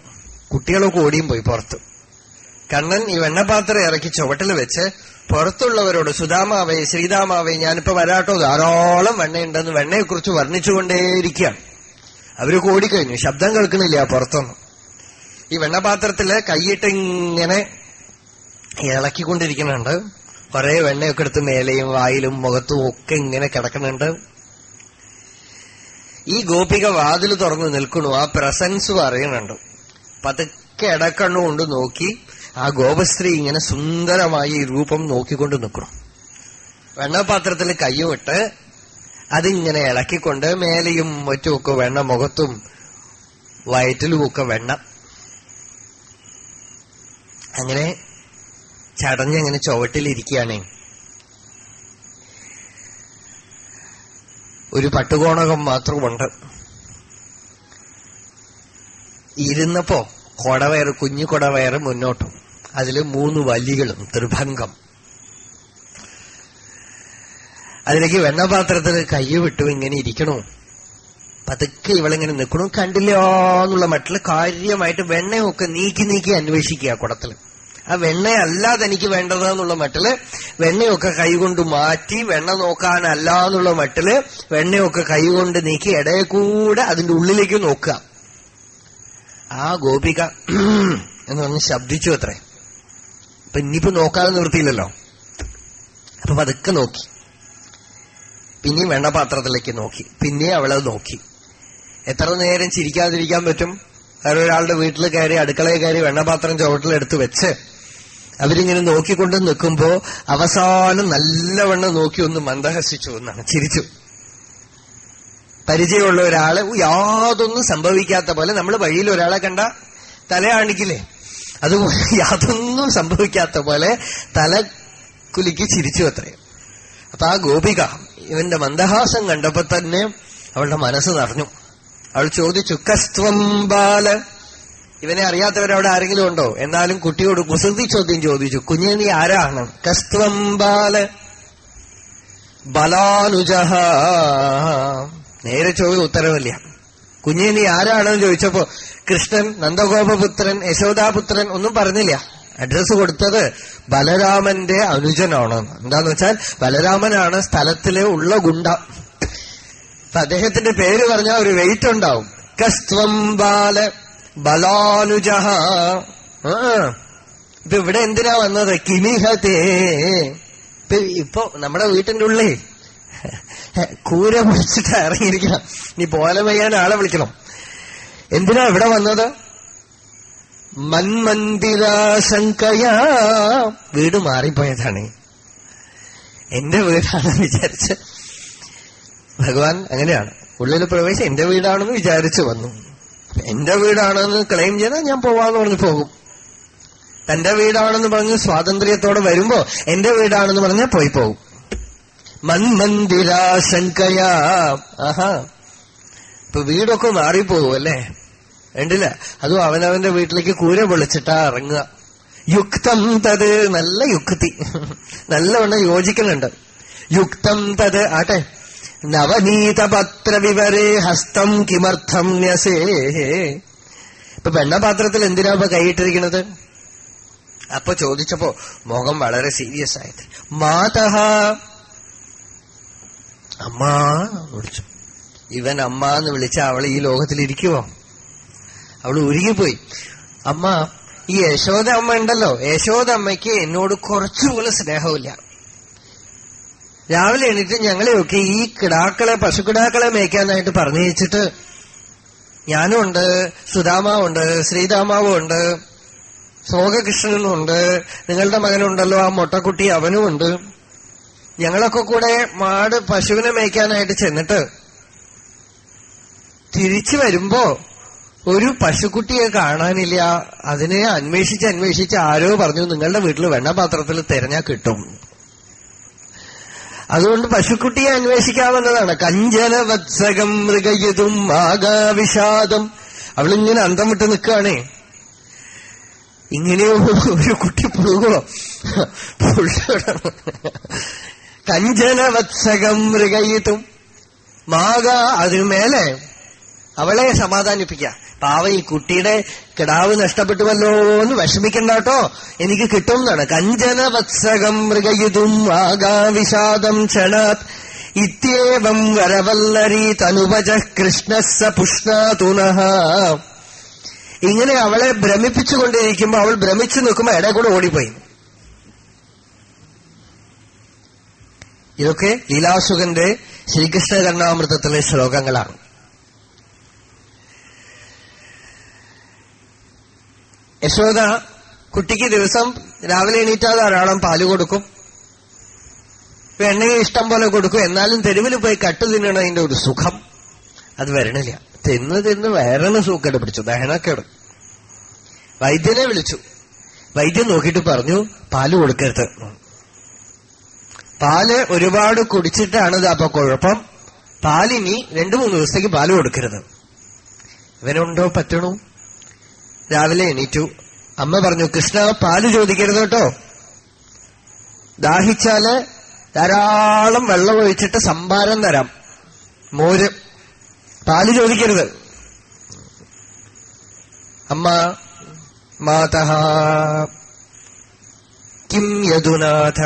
കുട്ടികളൊക്കെ ഓടിയും പോയി പുറത്ത്. കണ്ണൻ ഈ വെണ്ണപാത്രം ഇറക്കി ചുവട്ടിൽ വെച്ച് പുറത്തുള്ളവരോട് സുധാമാവേ ശ്രീതാമാവേ ഞാനിപ്പോ വരാട്ടോ. ധാരാളം വെണ്ണയുണ്ടെന്ന് വെണ്ണയെക്കുറിച്ച് വർണിച്ചുകൊണ്ടേയിരിക്കുകയാണ്. അവരൊക്കെ ഓടിക്കഴിഞ്ഞു. ശബ്ദം കേൾക്കുന്നില്ല പുറത്തൊന്നും. ഈ വെണ്ണപാത്രത്തിൽ കൈയിട്ട് ഇങ്ങനെ ഇളക്കിക്കൊണ്ടിരിക്കുന്നുണ്ട്. കുറെ വെണ്ണയൊക്കെ എടുത്ത് മേലെയും വായിലും മുഖത്തും ഒക്കെ ഇങ്ങനെ കിടക്കുന്നുണ്ട്. ഈ ഗോപിക വാതിൽ തുറന്നു നിൽക്കണു ആ പ്രസൻസ് പറയുന്നുണ്ട്. പതുക്കെ ഇടക്കണ്ണുകൊണ്ട് നോക്കി ആ ഗോപശ്രീ ഇങ്ങനെ സുന്ദരമായി രൂപം നോക്കിക്കൊണ്ട് നിൽക്കണം വെണ്ണപാത്രത്തിൽ കൈവിട്ട് അതിങ്ങനെ ഇളക്കിക്കൊണ്ട് മേലെയും മറ്റുമൊക്കെ വെണ്ണ മുഖത്തും വയറ്റിലുമൊക്കെ വെണ്ണ. അങ്ങനെ ചടഞ്ഞങ്ങനെ ചുവട്ടിലിരിക്കുകയാണേ. ഒരു പട്ടുകോണകം മാത്രമുണ്ട്. ഇരുന്നപ്പോ കൊടവയർ കുഞ്ഞു കൊടവയർ മുന്നോട്ടും. അതിൽ മൂന്ന് വലികളും ത്രിഭംഗം അതിലേക്ക് വെണ്ണപാത്രത്തിൽ കൈ വിട്ടു ഇങ്ങനെ ഇരിക്കണു. പതുക്കെ ഇവളിങ്ങനെ നിൽക്കണു. കണ്ടില്ലോ എന്നുള്ള മട്ടിൽ കാര്യമായിട്ട് വെണ്ണയൊക്കെ നീക്കി നീക്കി അന്വേഷിക്കുക കുടത്തിൽ. ആ വെണ്ണയല്ല തനിക്ക് വേണ്ടത് എന്നുള്ള മട്ടിൽ വെണ്ണയൊക്കെ കൈകൊണ്ട് മാറ്റി വെണ്ണ നോക്കാനല്ല എന്നുള്ള മട്ടിൽ വെണ്ണയൊക്കെ കൈകൊണ്ട് നീക്കി ഇടയെ കൂടെ അതിന്റെ ഉള്ളിലേക്ക് നോക്കുക. ആ ഗോപിക എന്ന് പറഞ്ഞ് ശബ്ദിച്ചു അത്രേ. അപ്പൊ ഇനിയിപ്പോ നോക്കാതെ നിർത്തിയില്ലല്ലോ. അപ്പൊ പതുക്കെ നോക്കി. പിന്നെയും വെണ്ണപാത്രത്തിലേക്ക് നോക്കി. പിന്നെ അവളത് നോക്കി. എത്ര നേരം ചിരിക്കാതിരിക്കാൻ പറ്റും? വേറെ ഒരാളുടെ വീട്ടിൽ കയറി അടുക്കളയിൽ കയറി വെണ്ണപാത്രം ചുവട്ടിലെടുത്ത് വെച്ച് അവരിങ്ങനെ നോക്കിക്കൊണ്ട് നിൽക്കുമ്പോ അവസാനം നല്ലവണ്ണം നോക്കി ഒന്ന് മന്ദഹസിച്ചു എന്നാണ്. ചിരിച്ചു. പരിചയമുള്ള ഒരാൾ യാതൊന്നും സംഭവിക്കാത്ത പോലെ നമ്മൾ വഴിയിൽ ഒരാളെ കണ്ട തലയാണിക്കില്ലേ? അതുപോലെ യാതൊന്നും സംഭവിക്കാത്ത പോലെ തല കുലുക്കി ചിരിച്ചു അത്രയും അപ്പൊ ആ ഗോപിക ഇവന്റെ മന്ദഹാസം കണ്ടപ്പോ തന്നെ അവളുടെ മനസ്സ് നിറഞ്ഞു. അവൾ ചോദിച്ചു കസ്ത്വം ബാല ഇവനെ അറിയാത്തവരവിടെ ആരെങ്കിലും ഉണ്ടോ? എന്നാലും കുട്ടിയോട് കുസൃതി ചോദ്യം ചോദിച്ചു. കുഞ്ഞു നീ ആരാണ്? കസ്ത്വം ബാല ബലാനുജ നേരെ ചോദ്യം ഉത്തരവില്ല. കുഞ്ഞു നീ ആരാണെന്ന് ചോദിച്ചപ്പോ കൃഷ്ണൻ നന്ദഗോപപുത്രൻ യശോദാപുത്രൻ ഒന്നും പറഞ്ഞില്ല. അഡ്രസ് കൊടുത്തത് ബലരാമന്റെ അനുജനാണ്. എന്താന്ന് വെച്ചാൽ ബലരാമനാണ് സ്ഥലത്തിലെ ഉള്ള ഗുണ്ട. അദ്ദേഹത്തിന്റെ പേര് പറഞ്ഞാൽ ഒരു വെയിറ്റ് ഉണ്ടാവും. കസ്ത്വം ബാല ബലാനുജഹ. ആ. ഇപ്പൊ ഇവിടെ എന്തിനാ വന്നത്? കിമിഹത്തെ ഇപ്പൊ ഇപ്പൊ നമ്മുടെ വീട്ടിന്റെ ഉള്ളേ കൂര പിടിച്ചിട്ട് ഇറങ്ങിയിരിക്കണം. നീ പോലെ വയ്യാൻ ആളെ വിളിക്കണം. എന്തിനാ ഇവിടെ വന്നത്? മന്മന്ദിരാശങ്കയാ. വീട് മാറിപ്പോയതാണ്. എന്റെ വീടാണെന്ന് വിചാരിച്ച്. ഭഗവാൻ അങ്ങനെയാണ്. ഉള്ളിൽ പ്രവേശം എന്റെ വീടാണെന്ന് വിചാരിച്ചു വന്നു. എന്റെ വീടാണെന്ന് ക്ലെയിം ചെയ്താൽ ഞാൻ പോവാന്ന് പറഞ്ഞ് പോകും. തന്റെ വീടാണെന്ന് പറഞ്ഞ് സ്വാതന്ത്ര്യത്തോടെ വരുമ്പോ എന്റെ വീടാണെന്ന് പറഞ്ഞാൽ പോയി പോകും. മന്മന്ദിരാശങ്കയാ ആഹാ. ഇപ്പൊ വീടൊക്കെ മാറിപ്പോകും അല്ലേ? വേണ്ടില്ല അതും അവനവന്റെ വീട്ടിലേക്ക് കൂര പൊളിച്ചിട്ടാ ഇറങ്ങുക. യുക്തം തത് നല്ല യുക്തി. നല്ലവണ്ണം യോജിക്കുന്നുണ്ട്. യുക്തം തത് ആട്ടെ. നവനീതപത്ര വിവരേ ഹസ്തം കിമർത്ഥം ന്യസേ. ഇപ്പൊ വെണ്ണപാത്രത്തിൽ എന്തിനാ ഇപ്പൊ കൈയിട്ടിരിക്കുന്നത്? അപ്പൊ ചോദിച്ചപ്പോ മുഖം വളരെ സീരിയസ് ആയത് മാതഹ. അമ്മ വിളിച്ചു. ഇവൻ അമ്മ എന്ന് വിളിച്ച അവൾ ഈ ലോകത്തിൽ ഇരിക്കുവോ? അവൾ ഉരുകിപ്പോയി. അമ്മ ഈ യശോദ അമ്മ ഉണ്ടല്ലോ. യശോദ അമ്മയ്ക്ക് എന്നോട് കുറച്ചുപോലെ സ്നേഹമില്ല. രാവിലെ എണീറ്റ് ഞങ്ങളെയൊക്കെ ഈ കിടാക്കളെ പശുക്കിടാക്കളെ മേയ്ക്കാനായിട്ട് പറഞ്ഞയച്ചിട്ട് ഞാനും ഉണ്ട് സുധാമാവുണ്ട് ശ്രീരാമാവുണ്ട് ശോകകൃഷ്ണനും ഉണ്ട് നിങ്ങളുടെ മകനുണ്ടല്ലോ ആ മൊട്ടക്കുട്ടി അവനും ഉണ്ട്. ഞങ്ങളൊക്കെ കൂടെ മാട് പശുവിനെ മേയ്ക്കാനായിട്ട് ചെന്നിട്ട് തിരിച്ചു വരുമ്പോ ഒരു പശുക്കുട്ടിയെ കാണാനില്ല. അതിനെ അന്വേഷിച്ച് അന്വേഷിച്ച് ആരോ പറഞ്ഞു നിങ്ങളുടെ വീട്ടിൽ വെണ്ണപാത്രത്തിൽ തിരഞ്ഞാ കിട്ടും. അതുകൊണ്ട് പശുക്കുട്ടിയെ അന്വേഷിക്കാവുന്നതാണ്. കഞ്ചന വത്സകം മൃഗയതും ആകാവിഷാദം. അവളിങ്ങനെ അന്തം വിട്ട് നിൽക്കുകയാണേ. ഇങ്ങനെ ഒരു കുട്ടി പുഴുകോ കഞ്ചന വത്സകം മൃഗയിത്തും മാക അതിനുമേലെ അവളെ സമാധാനിപ്പിക്ക പാവ ഈ കുട്ടിയുടെ കിടാവ് നഷ്ടപ്പെട്ടുവല്ലോ എന്ന് വിഷമിക്കണ്ട കേട്ടോ. എനിക്ക് കിട്ടും എന്നാണ് കഞ്ചന വത്സകം മൃഗയുതും ആകാവിഷാദം ക്ഷണാത്. ഇത്യേവം വരവല്ലരി തനുപജ കൃഷ്ണസ പുഷ്ണാതുനഃ ഇങ്ങനെ അവളെ ഭ്രമിപ്പിച്ചുകൊണ്ടിരിക്കുമ്പോ അവൾ ഭ്രമിച്ചു നിൽക്കുമ്പോ ഇട കൂടെ ഓടിപ്പോയി. ഇതൊക്കെ ലീലാസുഖന്റെ ശ്രീകൃഷ്ണ കർണാമൃതത്തിലെ ശ്ലോകങ്ങളാണ്. യശോദ കുട്ടിക്ക് ദിവസം രാവിലെ എണീറ്റാൽ ധാരാളം പാൽ കൊടുക്കും. എണ്ണയും ഇഷ്ടം പോലെ കൊടുക്കും. എന്നാലും തെരുവിൽ പോയി കട്ടു തിന്നണതിന്റെ ഒരു സുഖം. അത് വരണില്ല. തിന്ന് തിന്ന് വയറിന് സൂക്കേട് പിടിച്ചു. ദഹനക്കേട് വൈദ്യനെ വിളിച്ചു. വൈദ്യൻ നോക്കിയിട്ട് പറഞ്ഞു പാൽ കൊടുക്കരുത്. പാൽ ഒരുപാട് കുടിച്ചിട്ടാണ് അപ്പൊ കുഴപ്പം. പാലിനി രണ്ടു മൂന്ന് ദിവസത്തേക്ക് പാൽ കൊടുക്കരുത്. ഇവനുണ്ടോ പറ്റണു? രാവിലെ എണീറ്റു. അമ്മ പറഞ്ഞു കൃഷ്ണ പാൽ ചോദിക്കരുത് കേട്ടോ. ദാഹിച്ചാൽ ധാരാളം വെള്ളം ഒഴിച്ചിട്ട് സംഭാരം തരാം. മോര് പാൽ ചോദിക്കരുത്. അമ്മ മാതഹ കിം യദുനാഥ?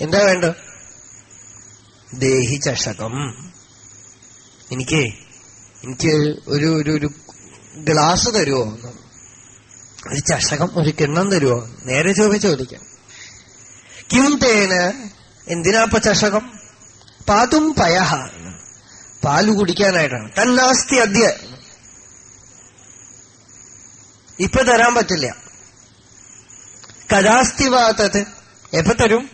എന്താ വേണ്ട ദേഹി ചഷകം എനിക്ക് എനിക്ക് ഒരു ഒരു ഒരു ഗ്ലാസ് തരുമോ ഒരു ചഷകം ഒരു കിണ്ണം തരുമോ നേരെ ചോദ്യം ചോദിക്കാം. കിം തേന്? എന്തിനാപ്പ ചഷകം? പാതും പയഹ. പാൽ കുടിക്കാനായിട്ടാണ്. തന്നാസ്തി അദ്യ. ഇപ്പൊ തരാൻ പറ്റില്ല. കഥാസ്തി വാത്തത് എപ്പോ തരും?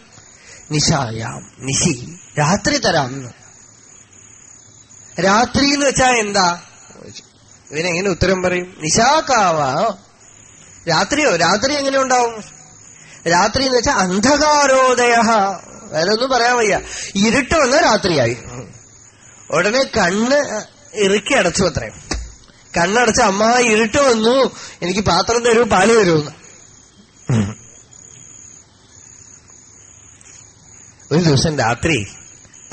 നിശായാം. നിശി. രാത്രി തരാം രാത്രി എന്ന് വെച്ചാ എന്താ? ഇവനെങ്ങനെ ഉത്തരം പറയും? നിശാക്കാവ രാത്രിയോ? രാത്രി എങ്ങനെ ഉണ്ടാവും? രാത്രി എന്ന് വെച്ചാൽ അന്ധകാരോദയ. വേറെ ഒന്നും പറയാൻ വയ്യ. ഇരുട്ട് വന്ന രാത്രിയായി. ഉടനെ കണ്ണ് ഇറുക്കി അടച്ചു അത്രയും കണ്ണടച്ച് അമ്മ ഇരുട്ട് വന്നു. എനിക്ക് പാത്രം തരൂ പാൽ തരുമെന്ന് ഒരു ദിവസം രാത്രി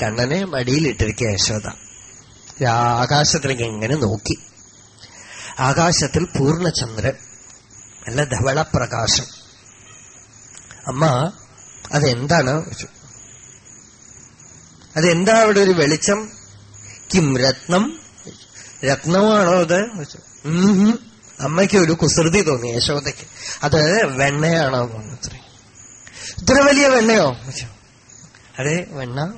കണ്ണനെ മടിയിലിട്ടിരിക്കുക യശോദ. ആകാശത്തിലേക്ക് എങ്ങനെ നോക്കി. ആകാശത്തിൽ പൂർണചന്ദ്രൻ നല്ല ധവളപ്രകാശം. അമ്മ അതെന്താണ്? അതെന്താ അവിടെ ഒരു വെളിച്ചം? കിം രത്നം? രത്നമാണോ അത്? അമ്മയ്ക്ക് ഒരു കുസൃതി തോന്നി യശോദയ്ക്ക്. അത് വെണ്ണയാണോ അത്ര. ഇത്ര വലിയ വെണ്ണയോ? അതെ വെണ്ണ.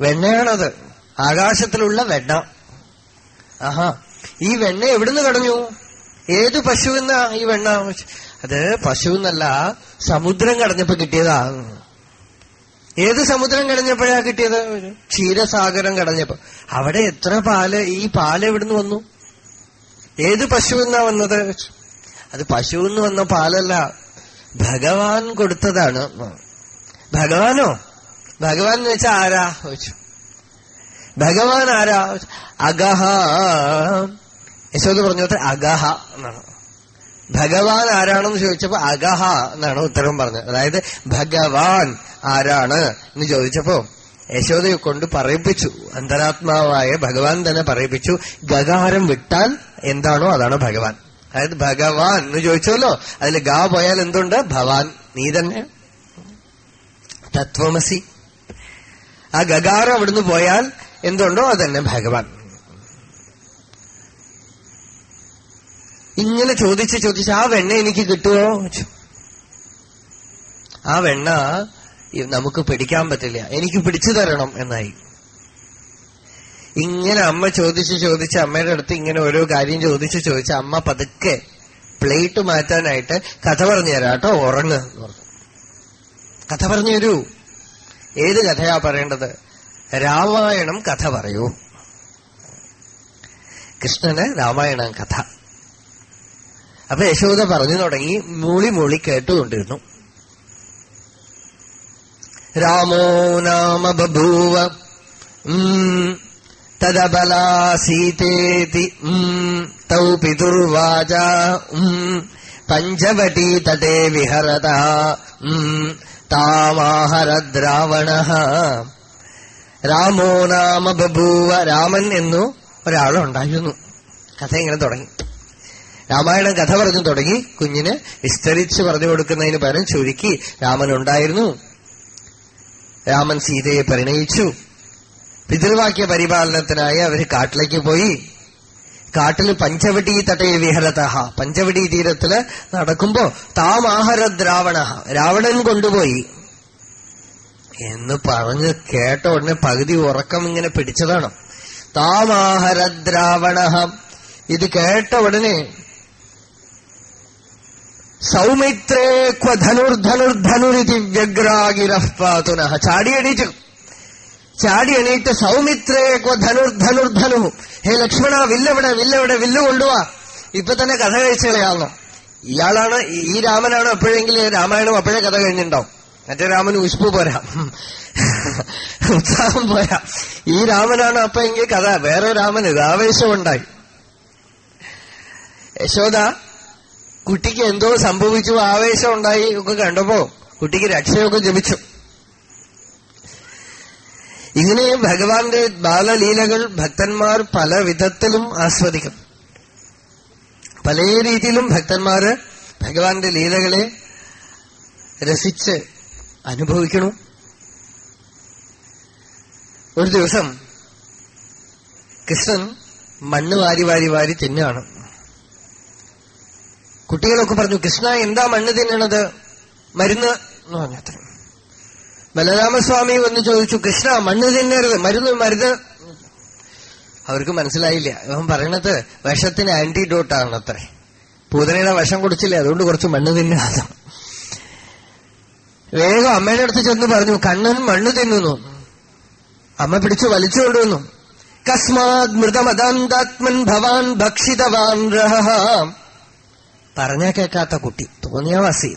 വെണ്ണയാണത്. ആകാശത്തിലുള്ള വെണ്ണ. ആഹാ. ഈ വെണ്ണ എവിടുന്ന് കടഞ്ഞു? ഏത് പശുവെന്നാ ഈ വെണ്ണ? അത് പശു എന്നല്ല സമുദ്രം കടഞ്ഞപ്പോ കിട്ടിയതാ. ഏത് സമുദ്രം കടഞ്ഞപ്പോഴാ കിട്ടിയത്? ക്ഷീരസാഗരം കടഞ്ഞപ്പോ. അവിടെ എത്ര പാൽ ഈ പാൽ എവിടുന്ന് വന്നു? ഏത് പശു എന്നാ വന്നത്? അത് പശു എന്ന് വന്ന പാലല്ല ഭഗവാൻ കൊടുത്തതാണ്. ഭഗവാനോ? ഭഗവാൻ എന്ന് വെച്ചാൽ ആരാ? ചോദിച്ചു. ഭഗവാൻ ആരാ? അഗഹ. യശോദ പറഞ്ഞു അഗഹ എന്നാണ്. ഭഗവാൻ ആരാണെന്ന് ചോദിച്ചപ്പോ അഗഹ എന്നാണ് ഉത്തരം പറഞ്ഞത്. അതായത് ഭഗവാൻ ആരാണ് എന്ന് ചോദിച്ചപ്പോ യശോദയെ കൊണ്ട് പറയിപ്പിച്ചു. അന്തരാത്മാവായ ഭഗവാൻ തന്നെ പറയിപ്പിച്ചു. ഗഗാരം വിട്ടാൽ എന്താണോ അതാണ് ഭഗവാൻ. അതായത് ഭഗവാൻ എന്ന് ചോദിച്ചല്ലോ. അതിൽ ഗാ പോയാൽ എന്തുണ്ട്? ഭവാൻ. നീ തന്നെ. തത്വമസി. ആ ഗകാരം അവിടുന്ന് പോയാൽ എന്തുണ്ടോ അതന്നെ ഭഗവാൻ. ഇങ്ങനെ ചോദിച്ച് ചോദിച്ച് ആ വെണ്ണ എനിക്ക് കിട്ടുമോ ആ വെണ്ണ നമുക്ക് പിടിക്കാൻ പറ്റില്ല. എനിക്ക് പിടിച്ചു തരണം എന്നായി. ഇങ്ങനെ അമ്മ ചോദിച്ച് ചോദിച്ച് അമ്മയുടെ അടുത്ത് ഇങ്ങനെ ഓരോ കാര്യം ചോദിച്ച് ചോദിച്ച് അമ്മ പതുക്കെ പ്ലേറ്റ് മാറ്റാനായിട്ട് കഥ പറഞ്ഞു തരാം കേട്ടോ ഉറങ്ങ് കഥ പറഞ്ഞു. തരൂ ഏത് കഥയാ പറയേണ്ടത്? രാമായണം കഥ പറയൂ. കൃഷ്ണന് രാമായണം കഥ. അപ്പൊ യശോദ പറഞ്ഞു തുടങ്ങി മൂളി മൂളി കേട്ടുകൊണ്ടിരുന്നു. രാമോ നാമ ബഭൂവ തദബലാസീതേതി തൗ പിതുർവാച പഞ്ചവടി തടേ വിഹരത താമാഹരദ്രാവണ. രാമോ നാമ ബഭൂവ രാമൻ എന്നു ഒരാളുണ്ടായിരുന്നു. കഥ ഇങ്ങനെ തുടങ്ങി. രാമായണം കഥ പറഞ്ഞു തുടങ്ങി. കുഞ്ഞിന് വിസ്തരിച്ച് പറഞ്ഞു കൊടുക്കുന്നതിന് പകരം ചുരുക്കി രാമൻ ഉണ്ടായിരുന്നു രാമൻ സീതയെ പരിണയിച്ചു. പിതൃവാക്യ പരിപാലനത്തിനായി അവർ കാട്ടിലേക്ക് പോയി. കാട്ടിൽ പഞ്ചവടി തട്ടയ വിഹരത പഞ്ചവടി തീരത്തിൽ നടക്കുമ്പോ താമാഹര ദ്രാവണ രാവണൻ കൊണ്ടുപോയി. എന്ന് പറഞ്ഞ് കേട്ട ഉടനെ പകുതി ഉറക്കം ഇങ്ങനെ പിടിച്ചതാണ്. താമാഹരദ്രാവണ ഇത് കേട്ട ഉടനെ സൗമിത്രേ ക്വ ധനുർധനുർധനുരിതി വ്യഗ്രാഗിരഃ പാതുനഃ ചാടി എണീറ്റു. ചാടി എണീറ്റ് സൗമിത്രേ ക്വ ധനുർധനുർധനു. ഹേ ലക്ഷ്മണ വില്ലവിടെ വില്ലവിടെ വില്ല് കൊണ്ടുവാ. ഇപ്പൊ തന്നെ കഥ കഴിച്ചുകളയാണോ ഇയാളാണ് ഈ രാമനാണ് എപ്പോഴെങ്കിലും രാമായണം അപ്പോഴേ കഥ കഴിഞ്ഞിട്ടുണ്ടാവും. മറ്റേ രാമന് ഉഷ്പു പോരാ. ഉത്സാഹം പോരാ. ഈ രാമനാണ് അപ്പൊ എങ്കിൽ കഥ. വേറെ രാമന് ഇത് ആവേശമുണ്ടായി യശോദ കുട്ടിക്ക് എന്തോ സംഭവിച്ചു ആവേശം ഉണ്ടായി ഒക്കെ കണ്ടപ്പോ കുട്ടിക്ക് രക്ഷയൊക്കെ ജപിച്ചു ഇങ്ങനെ ഭഗവാന്റെ ബാലലീലകൾ ഭക്തന്മാർ പല വിധത്തിലും ആസ്വദിക്കും. പല രീതിയിലും ഭക്തന്മാര് ഭഗവാന്റെ ലീലകളെ രസിച്ച് അനുഭവിക്കണം. ഒരു ദിവസം കൃഷ്ണൻ മണ്ണ് വാരി വാരി വാരി തിന്നാണ്. കുട്ടികളൊക്കെ പറഞ്ഞു കൃഷ്ണ എന്താ മണ്ണ് തിന്നണത്? മരുന്ന്? എന്ന് പറഞ്ഞത്ര ബലരാമസ്വാമി വന്ന് ചോദിച്ചു കൃഷ്ണ മണ്ണ് തിന്നരുത് മരുന്ന് മരുന്ന്. അവർക്ക് മനസ്സിലായില്ല. അവൻ പറയണത് വിഷത്തിന് ആന്റിഡോട്ടാണ് അത്രേ. പൂതനയുടെ വിഷം കുടിച്ചില്ലേ അതുകൊണ്ട് കുറച്ച് മണ്ണ് തിന്നാതെ വേഗം അമ്മയുടെ അടുത്ത് ചെന്ന് പറഞ്ഞു കണ്ണൻ മണ്ണ് തിന്നുന്നു. അമ്മ പിടിച്ചു വലിച്ചു കൊണ്ടുവന്നു. കസ്മാത് മൃതമദാന്താത്മൻ ഭവാൻ ഭക്ഷിതവാൻ രഹ പറഞ്ഞാ കേൾക്കാത്ത കുട്ടി തോന്നിയാവാസി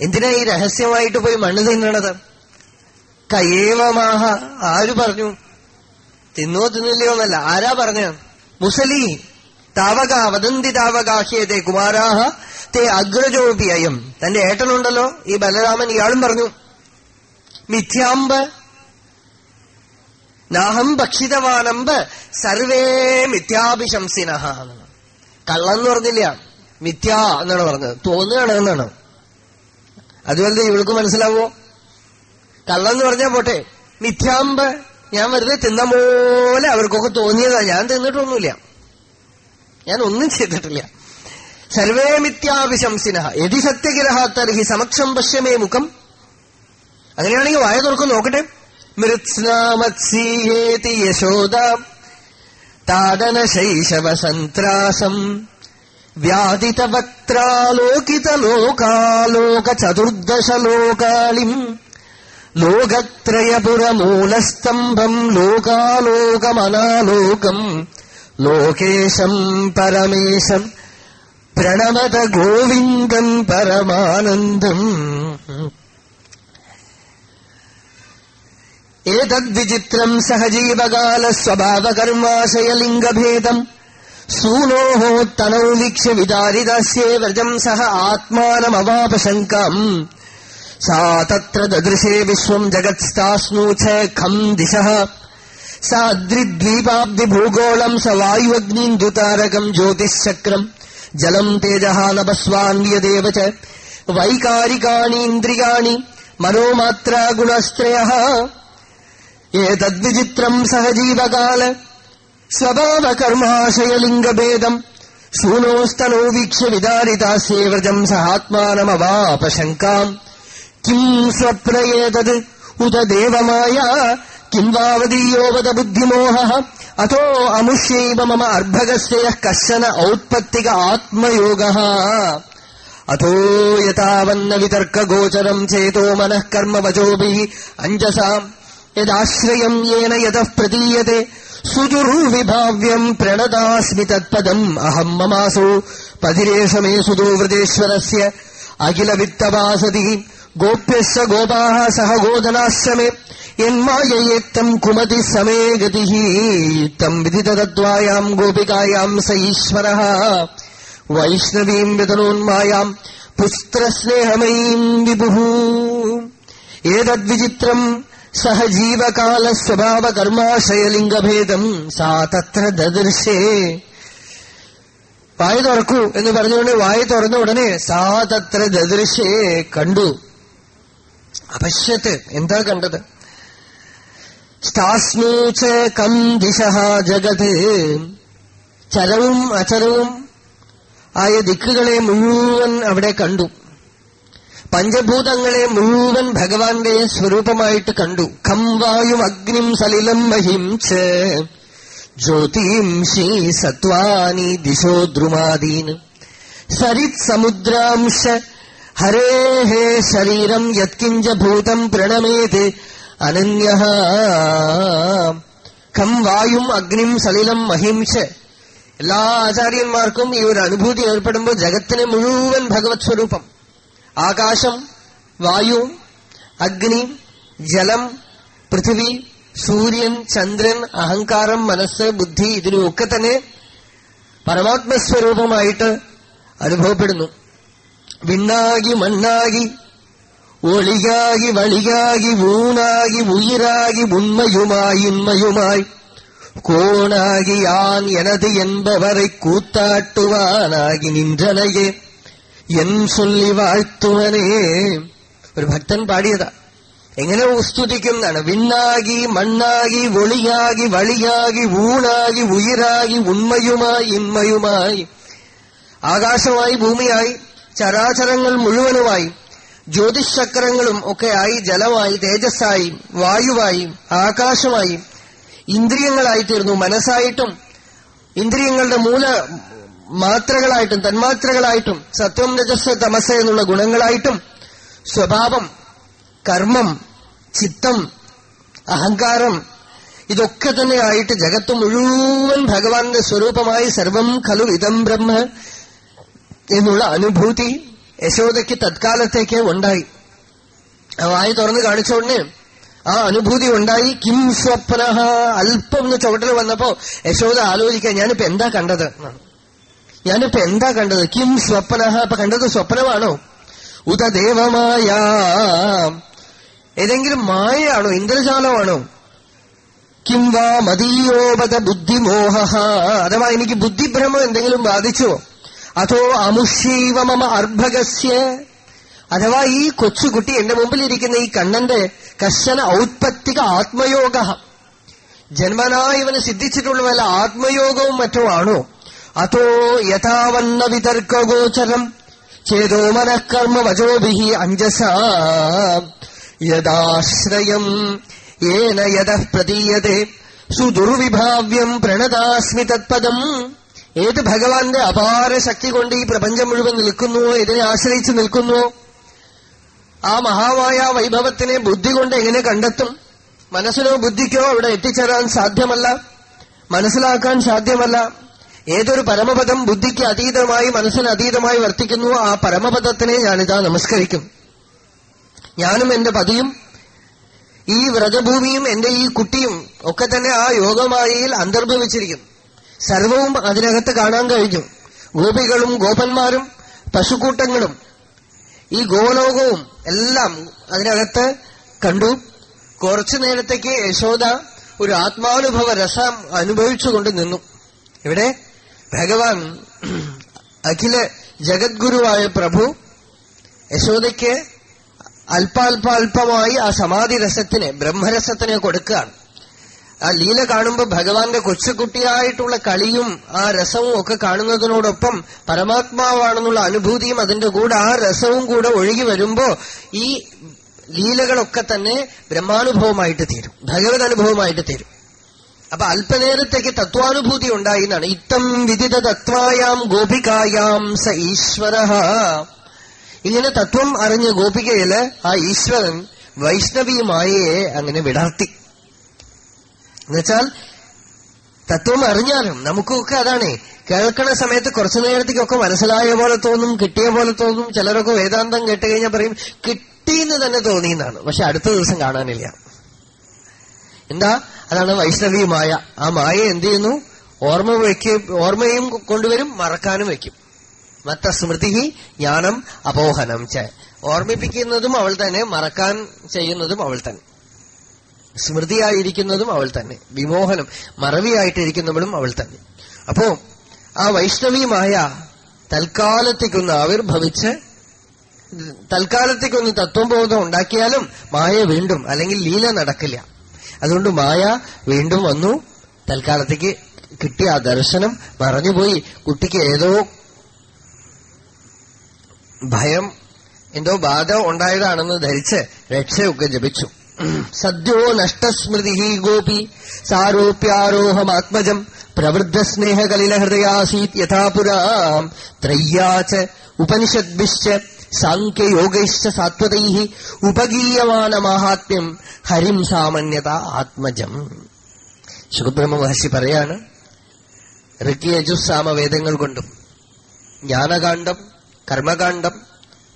എന്തിനാ ഈ രഹസ്യമായിട്ട് പോയി മണ്ണ് തിന്നണത്? കയേവമാഹ ആര് പറഞ്ഞു? തിന്നോ തിന്നില്ലയോ എന്നല്ല ആരാ പറഞ്ഞ മുസലി. താവക വദന്തി കുമാരാഹ തേ അഗ്രജോപി അയം. തന്റെ ഏട്ടനുണ്ടല്ലോ ഈ ബലരാമൻ ഇയാളും പറഞ്ഞു മിഥ്യാമ്പ് നാഹം ഭക്ഷിതവാനമ്പ് സർവേ മിഥ്യാഭിശംസിന കള്ളെന്ന് പറഞ്ഞില്ല മിഥ്യ എന്നാണ് പറഞ്ഞത്. തോന്നുകയാണ് എന്നാണ്. അതുപോലെ ഇവൾക്ക് മനസ്സിലാവോ? കള്ളെന്ന് പറഞ്ഞാൽ പോട്ടെ മിഥ്യാമ്പ് ഞാൻ വെറുതെ തിന്ന പോലെ അവർക്കൊക്കെ തോന്നിയതാ ഞാൻ തിന്നിട്ടൊന്നുമില്ല. ഞാൻ ഒന്നും ചെയ്തിട്ടില്ല. സർവേ മിഥ്യാവിശംസിന യതി സത്യഗ്രഹ തർഹി സമക്ഷം പശ്യമേ മുഖം. അങ്ങനെയാണെങ്കിൽ വായ തുറക്കും നോക്കട്ടെ. മൃത്സ്നാമത്സീയേതി യശോദ. താടന ശൈശവ സന്ത്രാസം വ്യാദിതവക്ത്രാലോകിതലോകാലോക ചതുർദശലോകാളിം ലോകത്രയപുരമൂലസ്തംഭം ലോകാലോകമനാലോകം. ലോകേശം പരമേശം പ്രണമത ഗോവിന്ദം പരമാനന്ദം. ഏതദ്വിചിത്രം സഹജീവകാല സ്വഭാവകർമാശയലിംഗഭേദം. സൂനോ തനൗ വീക്ഷ്യ വിദാരിദാസ്യേ വ്രജം സഹ ആത്മാനമവാപശങ്കം. സാ തത്ര ദദൃശേ വിശ്വം ജഗത്സ്ഥാസ്നൂഛ ഖം ദിശ. സാദ്രിദ്വീപാബ്ദിഭൂഗോളം സ വായുവഗ്നീന്ദുതാരകം ജ്യോതിശക്രം ജലം തേജഹാനപസ്വാന്യദേവ ച. വൈകാരികാണീന്ദ്രിയാണി മനോമാത്രാഗുണസ്ത്രയ ഏതദ്വിചിത്രം സഹജീവകാല. സ്വഭാവകർമാശയലിംഗഭേദം. ശൂനോസ്തനോ വീക്ഷ്യ വിദാരിതാസ്യേ വ്രജം സഹാത്മാനമവാപശങ്കാം. കിം സ്വപ്നയേതത് ഉത ദേവമായ കിം വാവദീയോവത ബുദ്ധിമോഹ അതോ അമുഷ്യൈവ മമ അർഭകസ്യ കശന ഔത്പത്തിക ആത്മയോഗ അഥോ യഥാവന്ന വിതർക്കഗോചരം ചേതോ മനഃ കർമ്മവചോഭി അഞ്ജസാം യദാശ്രയം യേന യതഃ പ്രതീയത്തെ സുദുർവിഭാവ്യം പ്രണതാസ്മി തത്പദം അഹം മമാസോ പതിരേഷ മേ സുതോ വൃതേശ്വരസ്യ അഖില വിത്തവാസതി ഗോപ്യശ്ച ഗോപാ സഹ ഗോധനാശ്രമേ യന്മായയേത്തം കുമതി സമേ ഗതി തം വിദിതദ്വായാം ഗോപികായാം സ ഈശ്വര വൈഷ്ണവീം വിതനോന്മായാം പുസ്ത്രസ്നേഹമയീം വിഭുः. ഏതദ്വിചിത്രം സഹജീവകാല ജീവകാല സ്വഭാവ കർമാശയലിംഗഭേദം സാ തത്ര ദദൃശേ. വായ തുറക്കൂ എന്ന് പറഞ്ഞുകൊണ്ട് വായ തുറന്ന ഉടനെ സാ തത്ര ദദൃശേ കണ്ടു. അപശ്യത്ത്. എന്താ കണ്ടത്? സ്ഥാസ്മൂച്ച കം ദിശ ജഗത്. ചരവും അചരവും ആയ ദിക്കുകളെ മുഴുവൻ അവിടെ കണ്ടു. പഞ്ചഭൂതങ്ങളെ മുഴുവൻ ഭഗവാന്റെ സ്വരൂപമായിട്ട് കണ്ടു. ഖം വായും അഗ്നിം സലിലം മഹിം ജ്യോതിംഷി സത്വാനി ദിശോ ദ്രുമാദീൻ. സരിത് സമുദ്രാംശ ഹരേ ഹേ ശരീരം യത്കിഞ്ച ഭൂതം പ്രണമേത്. അനന്യ കം വായും അഗ്നിം സലിലം മഹിംസ് എല്ലാ ആചാര്യന്മാർക്കും ഈ ഒരു അനുഭൂതി ഏർപ്പെടുമ്പോൾ ജഗത്തിന് മുഴുവൻ ഭഗവത് സ്വരൂപം. ആകാശം വായു അഗ്നി ജലം പൃഥിവി സൂര്യൻ ചന്ദ്രൻ അഹങ്കാരം മനസ്സ് ബുദ്ധി ഇതിനുമൊക്കെ തന്നെ പരമാത്മസ്വരൂപമായിട്ട് അനുഭവപ്പെടുന്നു. വിണ്ണാകി മണ്ണാകി ഒളിയാകി വളിയാകി ഊണാകി ഉയിരാകി ഉണ്മയുമായി ഇന്മയുമായി கோணாகி யான் எனது என்பவரை கூத்தாட்டுவானாகி நின்றனையே എൻ ചൊല്ലി വാഴ്ത്തുവനേ ഒരു ഭക്തൻ പാടിയതാ എങ്ങനെ സ്തുതിക്കുന്നതാണ് വിണ്ണാകി മണ്ണാകി ഒളിയാകി വളിയാകി ഊണാകി ഉയിരാകി ഉണ്മയുമായി ഇന്മയുമായി ആകാശമായി ഭൂമിയായി ചരാചരങ്ങൾ മുഴുവനുമായി ജ്യോതിഷക്രങ്ങളും ഒക്കെയായി ജലമായി തേജസ്സായി വായുവായി ആകാശമായി ഇന്ദ്രിയങ്ങളായി തീർന്നു മനസ്സായിട്ടും ഇന്ദ്രിയങ്ങളുടെ മൂല മാത്രകളായിട്ടും തന്മാത്രകളായിട്ടും സത്വം രജസ് തമസ് എന്നുള്ള ഗുണങ്ങളായിട്ടും സ്വഭാവം കർമ്മം ചിത്തം അഹങ്കാരം ഇതൊക്കെ തന്നെ ആയിട്ട് ജഗത്ത് മുഴുവൻ ഭഗവാന്റെ സ്വരൂപമായി സർവം ഖലു ഇതം ബ്രഹ്മ എന്നുള്ള അനുഭൂതി യശോദയ്ക്ക് തത്കാലത്തേക്ക് ഉണ്ടായി. വായി തുറന്ന് കാണിച്ചോടനെ ആ അനുഭൂതി ഉണ്ടായി. കിം സ്വപ്ന അല്പം ഒന്ന് ചുവട്ടിൽ വന്നപ്പോ യശോദ ആലോചിക്കാൻ ഞാനിപ്പോ എന്താ കണ്ടത്. ഞാനിപ്പോ എന്താ കണ്ടത്? കിം സ്വപ്ന അപ്പൊ കണ്ടത് സ്വപ്നമാണോ? ഉദദേവമായ ഏതെങ്കിലും മായയാണോ? ഇന്ദ്രജാലമാണോ? കിംവാ മതീയോപത ബുദ്ധിമോഹ അഥവാ എനിക്ക് ബുദ്ധിഭ്രമം എന്തെങ്കിലും ബാധിച്ചോ അതോ അമുഷീവ മമ അർഭകസ്യ അഥവാ ഈ കൊച്ചുകുട്ടി എന്റെ മുമ്പിലിരിക്കുന്ന ഈ കണ്ണന്റെ കർശന ഔത്പത്തിക ആത്മയോഗ. ജന്മനാ സിദ്ധിച്ചിട്ടുള്ള വല്ല ആത്മയോഗവും മറ്റോ ആണോ? അതോ യഥാവന്ന വിതർക്കഗോചരം ചേതോ മനഃകർമ്മ വചോഭി അഞ്ജസ. യദാശ്രയം ഏന യത പ്രതീയതേ. സുദുർവിഭാവ്യം പ്രണതാസ്മി തത്പദം. ഏത് ഭഗവാന്റെ അപാര ശക്തി കൊണ്ട് ഈ പ്രപഞ്ചം മുഴുവൻ നിൽക്കുന്നുവോ ഇതിനെ ആശ്രയിച്ച് നിൽക്കുന്നുവോ ആ മഹാമായ വൈഭവത്തിനെ ബുദ്ധി കൊണ്ട് എങ്ങനെ കണ്ടെത്തും? മനസ്സിനോ ബുദ്ധിക്കോ അവിടെ എത്തിച്ചേരാൻ സാധ്യമല്ല. മനസ്സിലാക്കാൻ സാധ്യമല്ല. ഏതൊരു പരമപദം ബുദ്ധിക്ക് അതീതമായി മനസ്സിന് അതീതമായി വർത്തിക്കുന്നു ആ പരമപദത്തിനെ ഞാനിതാ നമസ്കരിക്കും. ഞാനും എന്റെ പതിയും ഈ വ്രതഭൂമിയും എന്റെ ഈ കുട്ടിയും ഒക്കെ തന്നെ ആ യോഗമായയിൽ അന്തർഭവിച്ചിരിക്കും. സർവവും അതിനകത്ത് കാണാൻ കഴിഞ്ഞു. ഗോപികളും ഗോപന്മാരും പശുക്കൂട്ടങ്ങളും. ഈ ഗോലോകവും എല്ലാം അതിനകത്ത് കണ്ടു. കുറച്ചു നേരത്തേക്ക് യശോദ ഒരു ആത്മാനുഭവ രസം അനുഭവിച്ചുകൊണ്ട് നിന്നു. ഇവിടെ ഭഗവാൻ അഖില ജഗദ്ഗുരുവായ പ്രഭു യശോദയ്ക്ക് അല്പാൽപാൽപമായി ആ സമാധി രസത്തിനെ ബ്രഹ്മരസത്തിനെ കൊടുക്കുകയാണ്. ആ ലീല കാണുമ്പോൾ ഭഗവാന്റെ കൊച്ചുകുട്ടിയായിട്ടുള്ള കളിയും ആ രസവും ഒക്കെ കാണുന്നതിനോടൊപ്പം പരമാത്മാവാണെന്നുള്ള അനുഭൂതിയും അതിന്റെ കൂടെ ആ രസവും കൂടെ ഒഴുകി വരുമ്പോ ഈ ലീലകളൊക്കെ തന്നെ ബ്രഹ്മാനുഭവമായിട്ട് തീരും. ഭഗവത് അനുഭവമായിട്ട് തീരും. അപ്പൊ അല്പനേരത്തേക്ക് തത്വാനുഭൂതി ഉണ്ടായി എന്നാണ് ഇത്തം വിദിത തത്വായാം ഗോപികായാം സ ഈശ്വര. ഇങ്ങനെ തത്വം അറിഞ്ഞ ഗോപികയിൽ ആ ഈശ്വരൻ വൈഷ്ണവി അങ്ങനെ വിടർത്തി. എന്നുവെച്ചാൽ തത്വം അറിഞ്ഞാലും നമുക്കൊക്കെ അതാണ് കേൾക്കണ സമയത്ത് കുറച്ചു നേരത്തേക്കൊക്കെ മനസ്സിലായ പോലെ തോന്നും കിട്ടിയ പോലെ തോന്നും. ചിലരൊക്കെ വേദാന്തം കേട്ട് കഴിഞ്ഞാൽ പറയും കിട്ടിയെന്ന് തന്നെ തോന്നിയെന്നാണ്. പക്ഷെ അടുത്ത ദിവസം കാണാനില്ല. എന്താ? അതാണ് വൈഷ്ണവി മായ ആ മായ എന്ത് ചെയ്യുന്നു? ഓർമ്മ വയ്ക്കും ഓർമ്മയും കൊണ്ടുവരും മറക്കാനും വയ്ക്കും മത്ത സ്മൃതി ജ്ഞാനം അപോഹനം ച. ഓർമ്മിപ്പിക്കുന്നതും അവൾ തന്നെ മറക്കാൻ ചെയ്യുന്നതും അവൾ തന്നെ. സ്മൃതിയായിരിക്കുന്നതും അവൾ തന്നെ. വിമോഹനം മറവിയായിട്ടിരിക്കുന്നവളും അവൾ തന്നെ. അപ്പോ ആ വൈഷ്ണവിയുമായ തൽക്കാലത്തേക്കൊന്ന് ആവിർഭവിച്ച് തൽക്കാലത്തേക്കൊന്ന് തത്വബോധം ഉണ്ടാക്കിയാലും മായ വീണ്ടും അല്ലെങ്കിൽ ലീല നടക്കില്ല. അതുകൊണ്ട് മായ വീണ്ടും വന്നു. തൽക്കാലത്തേക്ക് കിട്ടിയ ആ ദർശനം മറഞ്ഞുപോയി. കുട്ടിക്ക് ഏതോ ഭയം എന്തോ ബാധ ഉണ്ടായതാണെന്ന് ധരിച്ച് രക്ഷയൊക്കെ ജപിച്ചു. സദ്യോ നഷ്ടസ്മൃതി ഗോപി സാരോപ്യാരോഹമാത്മജം പ്രവൃദ്ധസ്നേഹകലില ഹൃദയാസീത് യഥാപുരാം ത്രയ്യാച്ച ഉപനിഷദ്ഭിശ്ച സാഖ്യയോഗൈശ്ച സാത്വതൈ ഉപഗീയമാന മാഹാത്മ്യം ഹരിം സാമന്യത ആത്മജം. ശുഭബ്രഹ്മ മഹർഷി പറയാണ് ഋഗ്യജുസാമവേദങ്ങൾ കൊണ്ടും ജ്ഞാനകാന്ഡം കർമ്മകാന്ഡം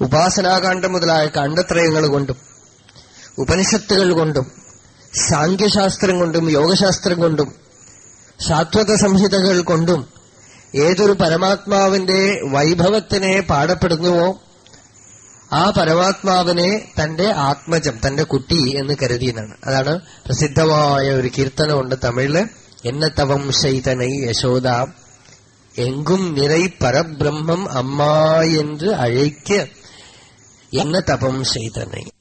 ഉപാസനാകാന്ഡം മുതലായ കാണ്ഡത്രയങ്ങൾ കൊണ്ടും ഉപനിഷത്തുകൾ കൊണ്ടും സാഖ്യശാസ്ത്രം കൊണ്ടും യോഗശാസ്ത്രം കൊണ്ടും സാത്വത സംഹിതകൾ കൊണ്ടും ഏതൊരു പരമാത്മാവിന്റെ വൈഭവത്തിനെ പാടപ്പെടുന്നുവോ ആ പരമാത്മാവിനെ തന്റെ ആത്മജം തന്റെ കുട്ടി എന്ന് കരുതിയെന്നാണ്. അതാണ് പ്രസിദ്ധമായ ഒരു കീർത്തനമുണ്ട് തമിഴിൽ. എന്നത്തവം തവം ശൈതനൈ യശോദ എങ്കും നിറൈ പരബ്രഹ്മം അമ്മ എന്ന് അഴയ്ക്ക്. എന്ന തപം ചെയ്തனை